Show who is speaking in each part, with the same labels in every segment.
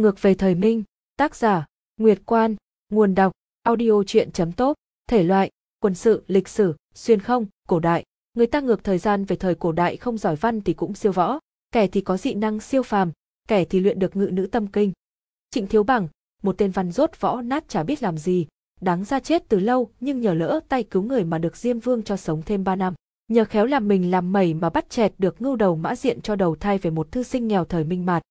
Speaker 1: Ngược về thời Minh, tác giả, Nguyệt Quan, nguồn đọc, audio chuyện.top, thể loại, quân sự, lịch sử, xuyên không, cổ đại. Người ta ngược thời gian về thời cổ đại không giỏi văn thì cũng siêu võ, kẻ thì có dị năng siêu phàm, kẻ thì luyện được ngự nữ tâm kinh. Trịnh Thiếu Bằng, một tên văn rốt võ nát chả biết làm gì, đáng ra chết từ lâu nhưng nhờ lỡ tay cứu người mà được Diêm Vương cho sống thêm 3 năm. Nhờ khéo làm mình làm mẩy mà bắt chẹt được ngưu đầu mã diện cho đầu thai về một thư sinh nghèo thời minh mạt.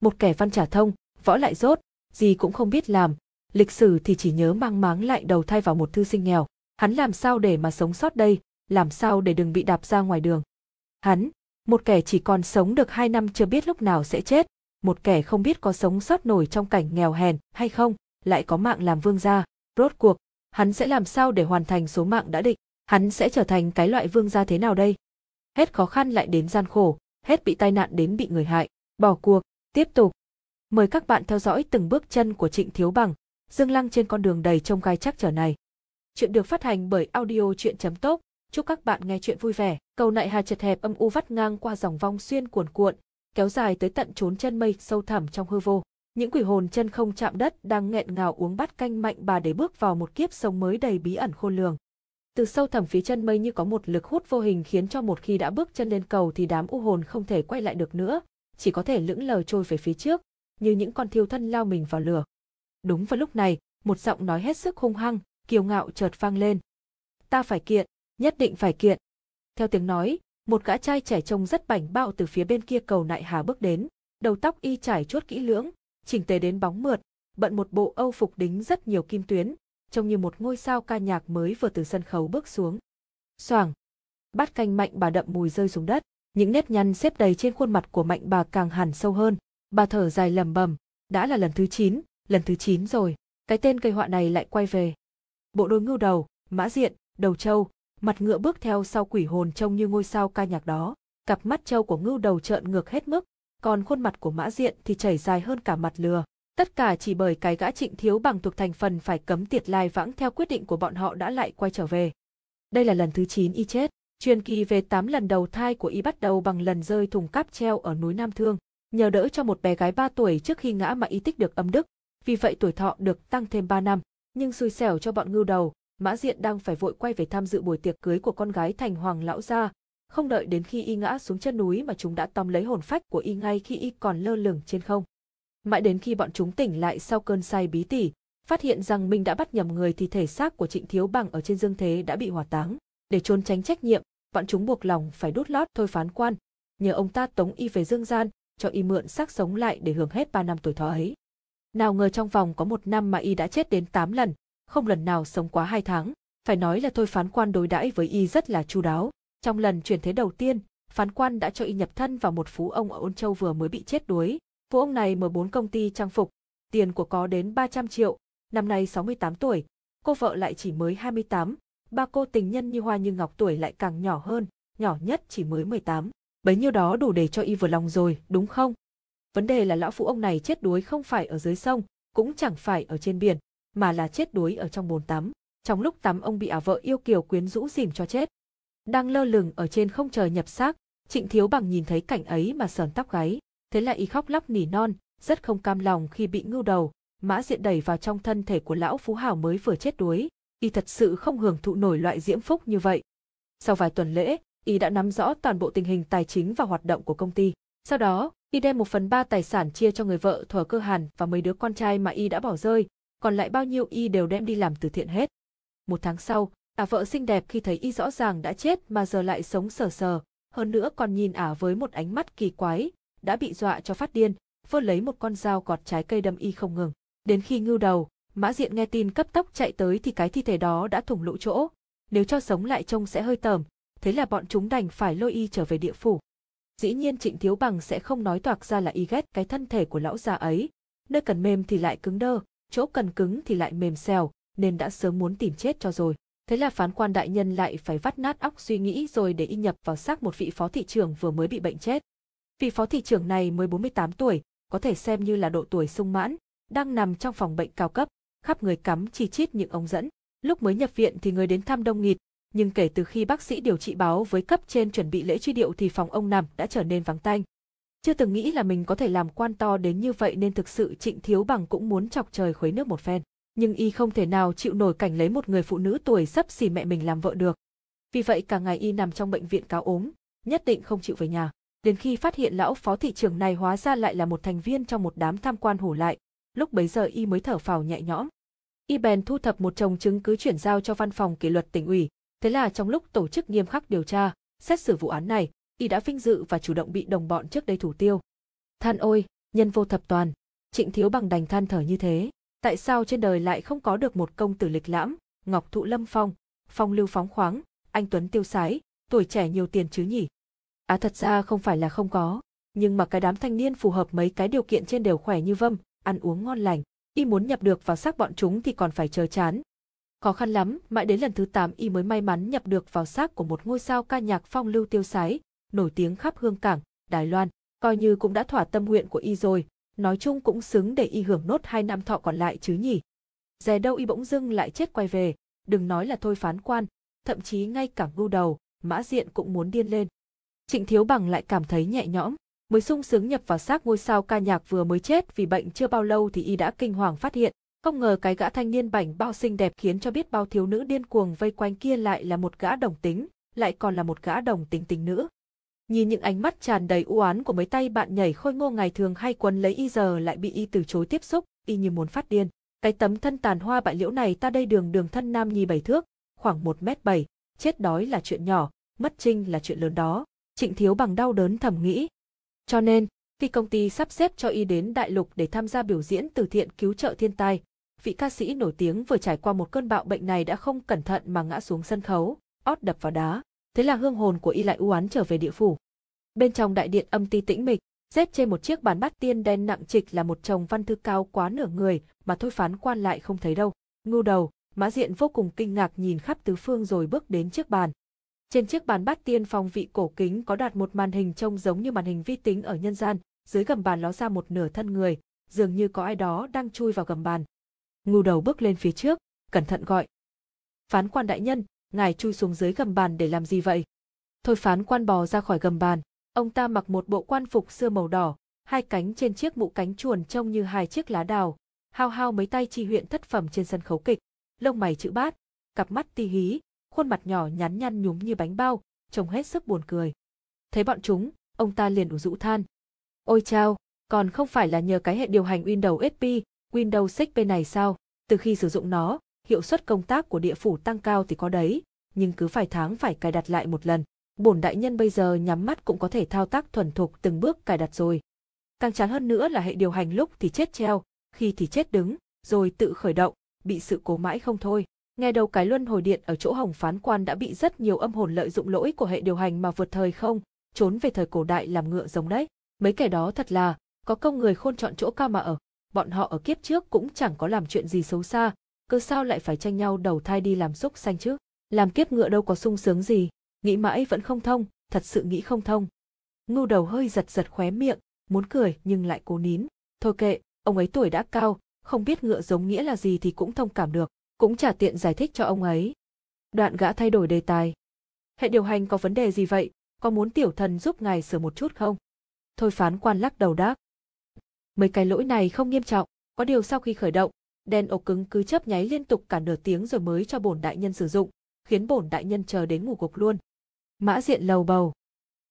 Speaker 1: Một kẻ văn trả thông, võ lại rốt, gì cũng không biết làm, lịch sử thì chỉ nhớ mang máng lại đầu thai vào một thư sinh nghèo. Hắn làm sao để mà sống sót đây, làm sao để đừng bị đạp ra ngoài đường. Hắn, một kẻ chỉ còn sống được hai năm chưa biết lúc nào sẽ chết, một kẻ không biết có sống sót nổi trong cảnh nghèo hèn hay không, lại có mạng làm vương gia. Rốt cuộc, hắn sẽ làm sao để hoàn thành số mạng đã định, hắn sẽ trở thành cái loại vương gia thế nào đây? Hết khó khăn lại đến gian khổ, hết bị tai nạn đến bị người hại, bỏ cuộc, tiếp tục. Mời các bạn theo dõi từng bước chân của Trịnh Thiếu Bằng, Dương Lăng trên con đường đầy trông gai chắc trở này. Chuyện được phát hành bởi audio chuyện.top, chúc các bạn nghe chuyện vui vẻ. Cầu nại hà chật hẹp âm u vắt ngang qua dòng vong xuyên cuồn cuộn, kéo dài tới tận trốn chân mây sâu thẳm trong hư vô. Những quỷ hồn chân không chạm đất đang nghẹn ngào uống bát canh mạnh bà để bước vào một kiếp sống mới đầy bí ẩn khôn lường. Từ sâu thẳm phía chân mây như có một lực hút vô hình khiến cho một khi đã bước chân lên cầu thì đám u hồn không thể quay lại được nữa, chỉ có thể lững lờ trôi về phía trước, như những con thiêu thân lao mình vào lửa. Đúng vào lúc này, một giọng nói hết sức hung hăng, kiêu ngạo chợt vang lên. Ta phải kiện, nhất định phải kiện. Theo tiếng nói, một gã trai trẻ trông rất bảnh bao từ phía bên kia cầu nại hà bước đến, đầu tóc y trải chuốt kỹ lưỡng, chỉnh tề đến bóng mượt, bận một bộ âu phục đính rất nhiều kim tuyến, trông như một ngôi sao ca nhạc mới vừa từ sân khấu bước xuống. Soảng, bát canh mạnh bà đậm mùi rơi xuống đất, những nếp nhăn xếp đầy trên khuôn mặt của mạnh bà càng hẳn sâu hơn, bà thở dài lầm bầm, đã là lần thứ 9, lần thứ 9 rồi, cái tên cây họa này lại quay về. Bộ đôi ngưu đầu, mã diện, đầu trâu, mặt ngựa bước theo sau quỷ hồn trông như ngôi sao ca nhạc đó, cặp mắt trâu của ngưu đầu trợn ngược hết mức, còn khuôn mặt của mã diện thì chảy dài hơn cả mặt lừa. Tất cả chỉ bởi cái gã trịnh thiếu bằng thuộc thành phần phải cấm tiệt lai vãng theo quyết định của bọn họ đã lại quay trở về. Đây là lần thứ 9 y chết, truyền kỳ về 8 lần đầu thai của y bắt đầu bằng lần rơi thùng cáp treo ở núi Nam Thương, nhờ đỡ cho một bé gái 3 tuổi trước khi ngã mà y tích được âm đức, vì vậy tuổi thọ được tăng thêm 3 năm, nhưng xui xẻo cho bọn ngưu đầu, Mã Diện đang phải vội quay về tham dự buổi tiệc cưới của con gái thành hoàng lão gia, không đợi đến khi y ngã xuống chân núi mà chúng đã tóm lấy hồn phách của y ngay khi y còn lơ lửng trên không. Mãi đến khi bọn chúng tỉnh lại sau cơn say bí tỉ, phát hiện rằng mình đã bắt nhầm người thì thể xác của Trịnh Thiếu Bằng ở trên dương thế đã bị hỏa táng. Để trốn tránh trách nhiệm, bọn chúng buộc lòng phải đút lót thôi phán quan, nhờ ông ta tống y về dương gian, cho y mượn xác sống lại để hưởng hết 3 năm tuổi thọ ấy. Nào ngờ trong vòng có một năm mà y đã chết đến 8 lần, không lần nào sống quá 2 tháng. Phải nói là thôi phán quan đối đãi với y rất là chu đáo. Trong lần chuyển thế đầu tiên, phán quan đã cho y nhập thân vào một phú ông ở Ôn Châu vừa mới bị chết đuối. Phú ông này mở bốn công ty trang phục, tiền của có đến 300 triệu, năm nay 68 tuổi, cô vợ lại chỉ mới 28, ba cô tình nhân như hoa như ngọc tuổi lại càng nhỏ hơn, nhỏ nhất chỉ mới 18. Bấy nhiêu đó đủ để cho y vừa lòng rồi, đúng không? Vấn đề là lão phụ ông này chết đuối không phải ở dưới sông, cũng chẳng phải ở trên biển, mà là chết đuối ở trong bồn tắm. Trong lúc tắm ông bị ả vợ yêu kiều quyến rũ dìm cho chết. Đang lơ lửng ở trên không trời nhập xác, Trịnh Thiếu Bằng nhìn thấy cảnh ấy mà sờn tóc gáy, thế là y khóc lóc nỉ non, rất không cam lòng khi bị ngưu đầu, mã diện đẩy vào trong thân thể của lão phú hào mới vừa chết đuối, y thật sự không hưởng thụ nổi loại diễm phúc như vậy. Sau vài tuần lễ, y đã nắm rõ toàn bộ tình hình tài chính và hoạt động của công ty. Sau đó, y đem một phần ba tài sản chia cho người vợ Thuở Cơ Hàn và mấy đứa con trai mà y đã bỏ rơi, còn lại bao nhiêu y đều đem đi làm từ thiện hết. Một tháng sau, ả vợ xinh đẹp khi thấy y rõ ràng đã chết mà giờ lại sống sờ sờ, hơn nữa còn nhìn ả với một ánh mắt kỳ quái, đã bị dọa cho phát điên, vơ lấy một con dao gọt trái cây đâm y không ngừng. Đến khi ngưu đầu, mã diện nghe tin cấp tốc chạy tới thì cái thi thể đó đã thủng lỗ chỗ, nếu cho sống lại trông sẽ hơi tởm, thế là bọn chúng đành phải lôi y trở về địa phủ. Dĩ nhiên Trịnh Thiếu Bằng sẽ không nói toạc ra là y ghét cái thân thể của lão già ấy, nơi cần mềm thì lại cứng đơ, chỗ cần cứng thì lại mềm xèo, nên đã sớm muốn tìm chết cho rồi. Thế là phán quan đại nhân lại phải vắt nát óc suy nghĩ rồi để y nhập vào xác một vị phó thị trưởng vừa mới bị bệnh chết. Vị phó thị trưởng này mới 48 tuổi, có thể xem như là độ tuổi sung mãn, đang nằm trong phòng bệnh cao cấp, khắp người cắm chi chít những ống dẫn. Lúc mới nhập viện thì người đến thăm đông nghịt, nhưng kể từ khi bác sĩ điều trị báo với cấp trên chuẩn bị lễ truy điệu thì phòng ông nằm đã trở nên vắng tanh. Chưa từng nghĩ là mình có thể làm quan to đến như vậy nên thực sự Trịnh Thiếu Bằng cũng muốn chọc trời khuấy nước một phen. Nhưng y không thể nào chịu nổi cảnh lấy một người phụ nữ tuổi sắp xỉ mẹ mình làm vợ được. Vì vậy cả ngày y nằm trong bệnh viện cáo ốm, nhất định không chịu về nhà. Đến khi phát hiện lão phó thị trưởng này hóa ra lại là một thành viên trong một đám tham quan hủ lại, lúc bấy giờ y mới thở phào nhẹ nhõm. Y bèn thu thập một chồng chứng cứ chuyển giao cho văn phòng kỷ luật tỉnh ủy, thế là trong lúc tổ chức nghiêm khắc điều tra, xét xử vụ án này, y đã vinh dự và chủ động bị đồng bọn trước đây thủ tiêu. Than ôi, nhân vô thập toàn, trịnh thiếu bằng đành than thở như thế. Tại sao trên đời lại không có được một công tử lịch lãm, ngọc thụ lâm phong, phong lưu phóng khoáng, anh Tuấn tiêu sái, tuổi trẻ nhiều tiền chứ nhỉ? Á à, thật ra không phải là không có, nhưng mà cái đám thanh niên phù hợp mấy cái điều kiện trên đều khỏe như vâm, ăn uống ngon lành, y muốn nhập được vào xác bọn chúng thì còn phải chờ chán. Khó khăn lắm, mãi đến lần thứ 8 y mới may mắn nhập được vào xác của một ngôi sao ca nhạc phong lưu tiêu sái, nổi tiếng khắp hương cảng, Đài Loan, coi như cũng đã thỏa tâm nguyện của y rồi, nói chung cũng xứng để y hưởng nốt hai năm thọ còn lại chứ nhỉ. Dè đâu y bỗng dưng lại chết quay về, đừng nói là thôi phán quan, thậm chí ngay cả ngu đầu, mã diện cũng muốn điên lên. Trịnh Thiếu Bằng lại cảm thấy nhẹ nhõm, mới sung sướng nhập vào xác ngôi sao ca nhạc vừa mới chết vì bệnh chưa bao lâu thì y đã kinh hoàng phát hiện, không ngờ cái gã thanh niên bảnh bao xinh đẹp khiến cho biết bao thiếu nữ điên cuồng vây quanh kia lại là một gã đồng tính, lại còn là một gã đồng tính tình nữ. Nhìn những ánh mắt tràn đầy u oán của mấy tay bạn nhảy khôi ngô ngày thường hay quấn lấy y giờ lại bị y từ chối tiếp xúc, y như muốn phát điên. Cái tấm thân tàn hoa bại liễu này ta đây đường đường thân nam nhi bảy thước, khoảng một mét bảy, chết đói là chuyện nhỏ, mất trinh là chuyện lớn đó. Trịnh Thiếu bằng đau đớn thầm nghĩ. Cho nên, khi công ty sắp xếp cho y đến đại lục để tham gia biểu diễn từ thiện cứu trợ thiên tai, vị ca sĩ nổi tiếng vừa trải qua một cơn bạo bệnh này đã không cẩn thận mà ngã xuống sân khấu, ót đập vào đá. Thế là hương hồn của y lại u oán trở về địa phủ. Bên trong đại điện âm ti tĩnh mịch, dép trên một chiếc bàn bát tiên đen nặng trịch là một chồng văn thư cao quá nửa người mà thôi phán quan lại không thấy đâu. Ngu đầu, mã diện vô cùng kinh ngạc nhìn khắp tứ phương rồi bước đến chiếc bàn. Trên chiếc bàn bát tiên phong vị cổ kính có đặt một màn hình trông giống như màn hình vi tính ở nhân gian, dưới gầm bàn ló ra một nửa thân người, dường như có ai đó đang chui vào gầm bàn. Ngu đầu bước lên phía trước, cẩn thận gọi. Phán quan đại nhân, ngài chui xuống dưới gầm bàn để làm gì vậy? Thôi phán quan bò ra khỏi gầm bàn, ông ta mặc một bộ quan phục xưa màu đỏ, hai cánh trên chiếc mũ cánh chuồn trông như hai chiếc lá đào, hao hao mấy tay chi huyện thất phẩm trên sân khấu kịch, lông mày chữ bát, cặp mắt ti hí, khuôn mặt nhỏ nhắn nhăn nhúm như bánh bao, trông hết sức buồn cười. Thấy bọn chúng, ông ta liền ủ rũ than. Ôi chao, còn không phải là nhờ cái hệ điều hành Windows XP, Windows 6P này sao? Từ khi sử dụng nó, hiệu suất công tác của địa phủ tăng cao thì có đấy, nhưng cứ phải tháng phải cài đặt lại một lần. Bổn đại nhân bây giờ nhắm mắt cũng có thể thao tác thuần thục từng bước cài đặt rồi. Càng chán hơn nữa là hệ điều hành lúc thì chết treo, khi thì chết đứng, rồi tự khởi động, bị sự cố mãi không thôi. Nghe đầu cái luân hồi điện ở chỗ hồng phán quan đã bị rất nhiều âm hồn lợi dụng lỗi của hệ điều hành mà vượt thời không, trốn về thời cổ đại làm ngựa giống đấy. Mấy kẻ đó thật là, có công người khôn chọn chỗ cao mà ở. Bọn họ ở kiếp trước cũng chẳng có làm chuyện gì xấu xa, cơ sao lại phải tranh nhau đầu thai đi làm xúc xanh chứ. Làm kiếp ngựa đâu có sung sướng gì, nghĩ mãi vẫn không thông, thật sự nghĩ không thông. Ngu đầu hơi giật giật khóe miệng, muốn cười nhưng lại cố nín. Thôi kệ, ông ấy tuổi đã cao, không biết ngựa giống nghĩa là gì thì cũng thông cảm được cũng trả tiện giải thích cho ông ấy. Đoạn gã thay đổi đề tài. Hệ điều hành có vấn đề gì vậy, có muốn tiểu thần giúp ngài sửa một chút không? Thôi phán quan lắc đầu đáp. Mấy cái lỗi này không nghiêm trọng, có điều sau khi khởi động, đèn ổ cứng cứ chớp nháy liên tục cả nửa tiếng rồi mới cho bổn đại nhân sử dụng, khiến bổn đại nhân chờ đến ngủ gục luôn. Mã diện lầu bầu.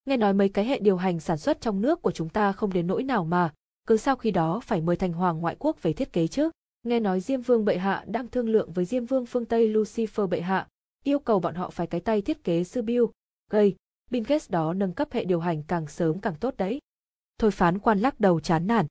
Speaker 1: Nghe nói mấy cái hệ điều hành sản xuất trong nước của chúng ta không đến nỗi nào mà, cứ sau khi đó phải mời thành hoàng ngoại quốc về thiết kế chứ. Nghe nói Diêm Vương bệ hạ đang thương lượng với Diêm Vương phương Tây Lucifer bệ hạ, yêu cầu bọn họ phải cái tay thiết kế sư Bill, gây, Bill Gates đó nâng cấp hệ điều hành càng sớm càng tốt đấy. Thôi phán quan lắc đầu chán nản.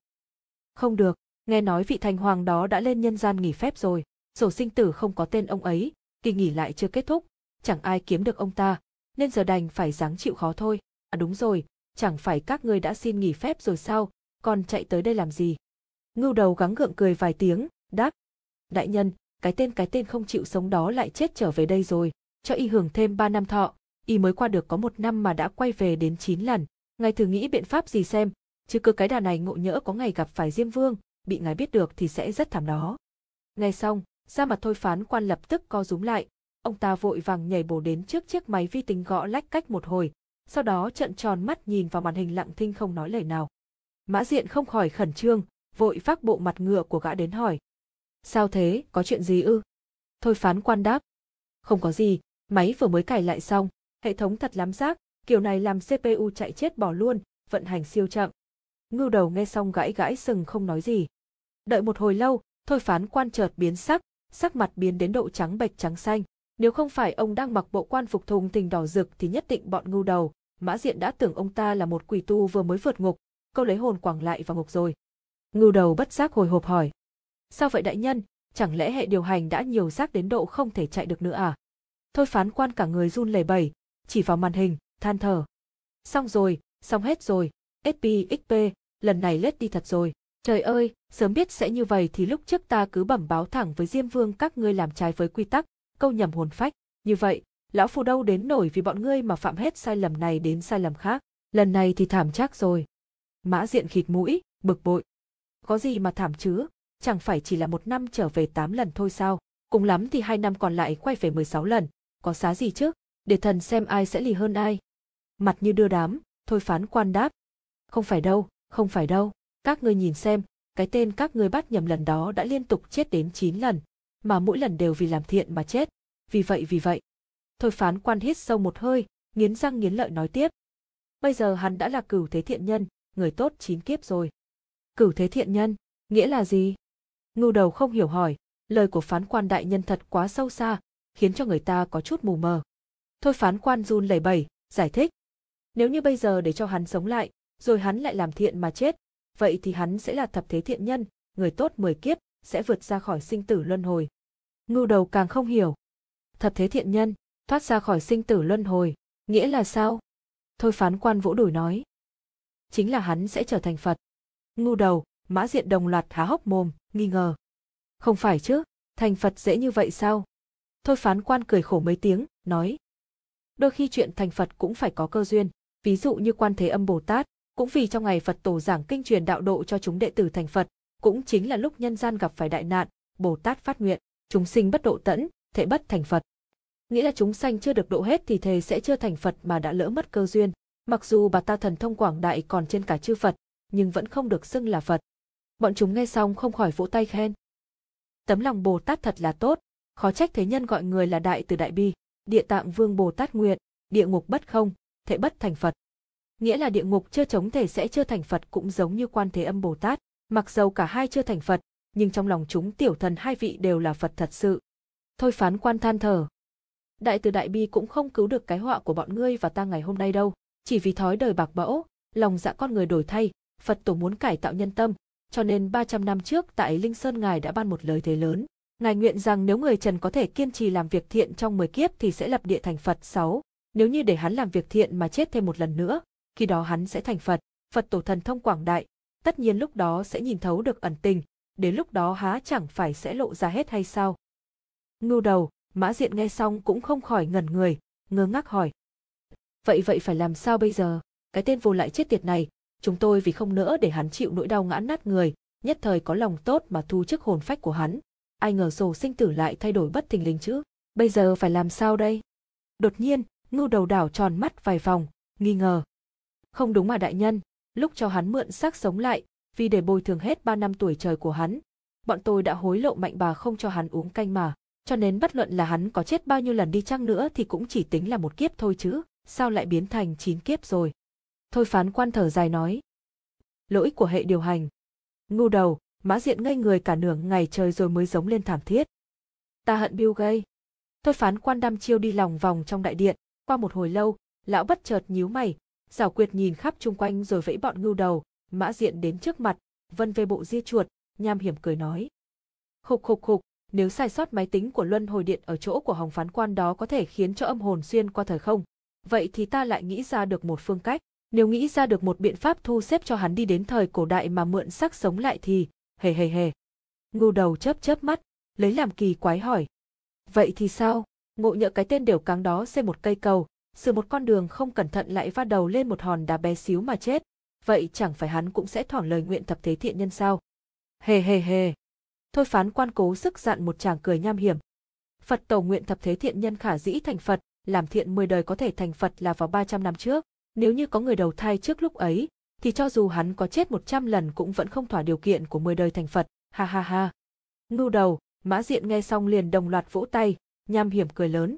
Speaker 1: Không được, nghe nói vị thành hoàng đó đã lên nhân gian nghỉ phép rồi, sổ sinh tử không có tên ông ấy, kỳ nghỉ lại chưa kết thúc, chẳng ai kiếm được ông ta, nên giờ đành phải dáng chịu khó thôi. À đúng rồi, chẳng phải các ngươi đã xin nghỉ phép rồi sao, còn chạy tới đây làm gì? Ngưu đầu gắng gượng cười vài tiếng, đáp. Đại nhân, cái tên cái tên không chịu sống đó lại chết trở về đây rồi, cho y hưởng thêm 3 năm thọ, y mới qua được có một năm mà đã quay về đến 9 lần. Ngài thử nghĩ biện pháp gì xem, chứ cứ cái đà này ngộ nhỡ có ngày gặp phải Diêm Vương, bị ngài biết được thì sẽ rất thảm đó. Nghe xong, ra mặt thôi phán quan lập tức co rúm lại, ông ta vội vàng nhảy bổ đến trước chiếc máy vi tính gõ lách cách một hồi, sau đó trợn tròn mắt nhìn vào màn hình lặng thinh không nói lời nào. Mã Diện không khỏi khẩn trương, vội vác bộ mặt ngựa của gã đến hỏi. Sao thế, có chuyện gì ư? Thôi phán quan đáp. Không có gì, máy vừa mới cài lại xong, hệ thống thật lắm rác, kiểu này làm CPU chạy chết bỏ luôn, vận hành siêu chậm. Ngưu đầu nghe xong gãi gãi sừng không nói gì. Đợi một hồi lâu, thôi phán quan chợt biến sắc, sắc mặt biến đến độ trắng bệch trắng xanh. Nếu không phải ông đang mặc bộ quan phục thùng tình đỏ rực thì nhất định bọn ngưu đầu, mã diện đã tưởng ông ta là một quỷ tu vừa mới vượt ngục, câu lấy hồn quảng lại vào ngục rồi. Ngưu đầu bất giác hồi hộp hỏi. Sao vậy đại nhân, chẳng lẽ hệ điều hành đã nhiều rác đến độ không thể chạy được nữa à? Thôi phán quan cả người run lẩy bẩy, chỉ vào màn hình, than thở. Xong rồi, xong hết rồi, SPXP, lần này lết đi thật rồi. Trời ơi, sớm biết sẽ như vậy thì lúc trước ta cứ bẩm báo thẳng với Diêm Vương các ngươi làm trái với quy tắc, câu nhầm hồn phách. Như vậy, lão phù đâu đến nổi vì bọn ngươi mà phạm hết sai lầm này đến sai lầm khác. Lần này thì thảm chắc rồi. Mã diện khịt mũi, bực bội. Có gì mà thảm chứ, chẳng phải chỉ là một năm trở về 8 lần thôi sao, cùng lắm thì hai năm còn lại quay về 16 lần, có xá gì chứ, để thần xem ai sẽ lì hơn ai. Mặt như đưa đám, thôi phán quan đáp. Không phải đâu, không phải đâu, các ngươi nhìn xem, cái tên các ngươi bắt nhầm lần đó đã liên tục chết đến 9 lần, mà mỗi lần đều vì làm thiện mà chết, vì vậy vì vậy. Thôi phán quan hít sâu một hơi, nghiến răng nghiến lợi nói tiếp. Bây giờ hắn đã là cửu thế thiện nhân, người tốt chín kiếp rồi. Cửu thế thiện nhân, nghĩa là gì? Ngưu đầu không hiểu hỏi, lời của phán quan đại nhân thật quá sâu xa, khiến cho người ta có chút mù mờ. Thôi phán quan run lẩy bẩy, giải thích. Nếu như bây giờ để cho hắn sống lại, rồi hắn lại làm thiện mà chết, vậy thì hắn sẽ là thập thế thiện nhân, người tốt mười kiếp, sẽ vượt ra khỏi sinh tử luân hồi. Ngưu đầu càng không hiểu. Thập thế thiện nhân, thoát ra khỏi sinh tử luân hồi, nghĩa là sao? Thôi phán quan vỗ đùi nói. Chính là hắn sẽ trở thành Phật. Ngưu đầu, mã diện đồng loạt há hốc mồm, nghi ngờ. Không phải chứ, thành Phật dễ như vậy sao? Thôi phán quan cười khổ mấy tiếng, nói. Đôi khi chuyện thành Phật cũng phải có cơ duyên, ví dụ như quan thế âm Bồ Tát, cũng vì trong ngày Phật tổ giảng kinh truyền đạo độ cho chúng đệ tử thành Phật, cũng chính là lúc nhân gian gặp phải đại nạn, Bồ Tát phát nguyện, chúng sinh bất độ tẫn, thể bất thành Phật. Nghĩa là chúng sanh chưa được độ hết thì thề sẽ chưa thành Phật mà đã lỡ mất cơ duyên. Mặc dù bà ta thần thông quảng đại còn trên cả chư Phật, nhưng vẫn không được xưng là Phật. Bọn chúng nghe xong không khỏi vỗ tay khen. Tấm lòng Bồ Tát thật là tốt, khó trách thế nhân gọi người là đại từ đại bi, địa tạng vương Bồ Tát nguyện, địa ngục bất không, thể bất thành Phật. Nghĩa là địa ngục chưa chống thể sẽ chưa thành Phật cũng giống như quan thế âm Bồ Tát, mặc dầu cả hai chưa thành Phật, nhưng trong lòng chúng tiểu thần hai vị đều là Phật thật sự. Thôi phán quan than thở. Đại từ đại bi cũng không cứu được cái họa của bọn ngươi và ta ngày hôm nay đâu, chỉ vì thói đời bạc bẽo, lòng dạ con người đổi thay, Phật tổ muốn cải tạo nhân tâm, cho nên 300 năm trước tại Linh Sơn Ngài đã ban một lời thế lớn. Ngài nguyện rằng nếu người Trần có thể kiên trì làm việc thiện trong 10 kiếp thì sẽ lập địa thành Phật 6. Nếu như để hắn làm việc thiện mà chết thêm một lần nữa, khi đó hắn sẽ thành Phật, Phật tổ thần thông quảng đại, tất nhiên lúc đó sẽ nhìn thấu được ẩn tình, đến lúc đó há chẳng phải sẽ lộ ra hết hay sao. Ngưu đầu, mã diện nghe xong cũng không khỏi ngẩn người, ngơ ngác hỏi. Vậy vậy phải làm sao bây giờ, cái tên vô lại chết tiệt này, chúng tôi vì không nỡ để hắn chịu nỗi đau ngã nát người, nhất thời có lòng tốt mà thu chức hồn phách của hắn. Ai ngờ sổ sinh tử lại thay đổi bất thình lình chứ, bây giờ phải làm sao đây? Đột nhiên, ngưu đầu đảo tròn mắt vài vòng, nghi ngờ. Không đúng mà đại nhân, lúc cho hắn mượn xác sống lại, vì để bồi thường hết 3 năm tuổi trời của hắn, bọn tôi đã hối lộ mạnh bà không cho hắn uống canh mà, cho nên bất luận là hắn có chết bao nhiêu lần đi chăng nữa thì cũng chỉ tính là một kiếp thôi chứ, sao lại biến thành 9 kiếp rồi. Thôi phán quan thở dài nói. Lỗi của hệ điều hành. Ngu đầu, mã diện ngây người cả nửa ngày trời rồi mới giống lên thảm thiết. Ta hận Bill gây. Thôi phán quan đăm chiêu đi lòng vòng trong đại điện, qua một hồi lâu, lão bất chợt nhíu mày, Giảo quyệt nhìn khắp chung quanh rồi vẫy bọn ngưu đầu, mã diện đến trước mặt, vân về bộ ria chuột, nham hiểm cười nói. Khục khục khục, nếu sai sót máy tính của luân hồi điện ở chỗ của hồng phán quan đó có thể khiến cho âm hồn xuyên qua thời không, vậy thì ta lại nghĩ ra được một phương cách. Nếu nghĩ ra được một biện pháp thu xếp cho hắn đi đến thời cổ đại mà mượn sắc sống lại thì, hề hề hề. Ngưu đầu chớp chớp mắt, lấy làm kỳ quái hỏi. Vậy thì sao? Ngộ nhỡ cái tên đều cáng đó xây một cây cầu, sửa một con đường không cẩn thận lại va đầu lên một hòn đá bé xíu mà chết, vậy chẳng phải hắn cũng sẽ thỏa lời nguyện thập thế thiện nhân sao? Hề hề hề. Thôi phán quan cố sức dặn một chàng cười nham hiểm. Phật tổ nguyện thập thế thiện nhân khả dĩ thành Phật, làm thiện 10 đời có thể thành Phật là vào 300 năm trước, Nếu như có người đầu thai trước lúc ấy, thì cho dù hắn có chết 100 lần cũng vẫn không thỏa điều kiện của 10 đời thành Phật, ha ha ha. Ngưu đầu, mã diện nghe xong liền đồng loạt vỗ tay, nham hiểm cười lớn.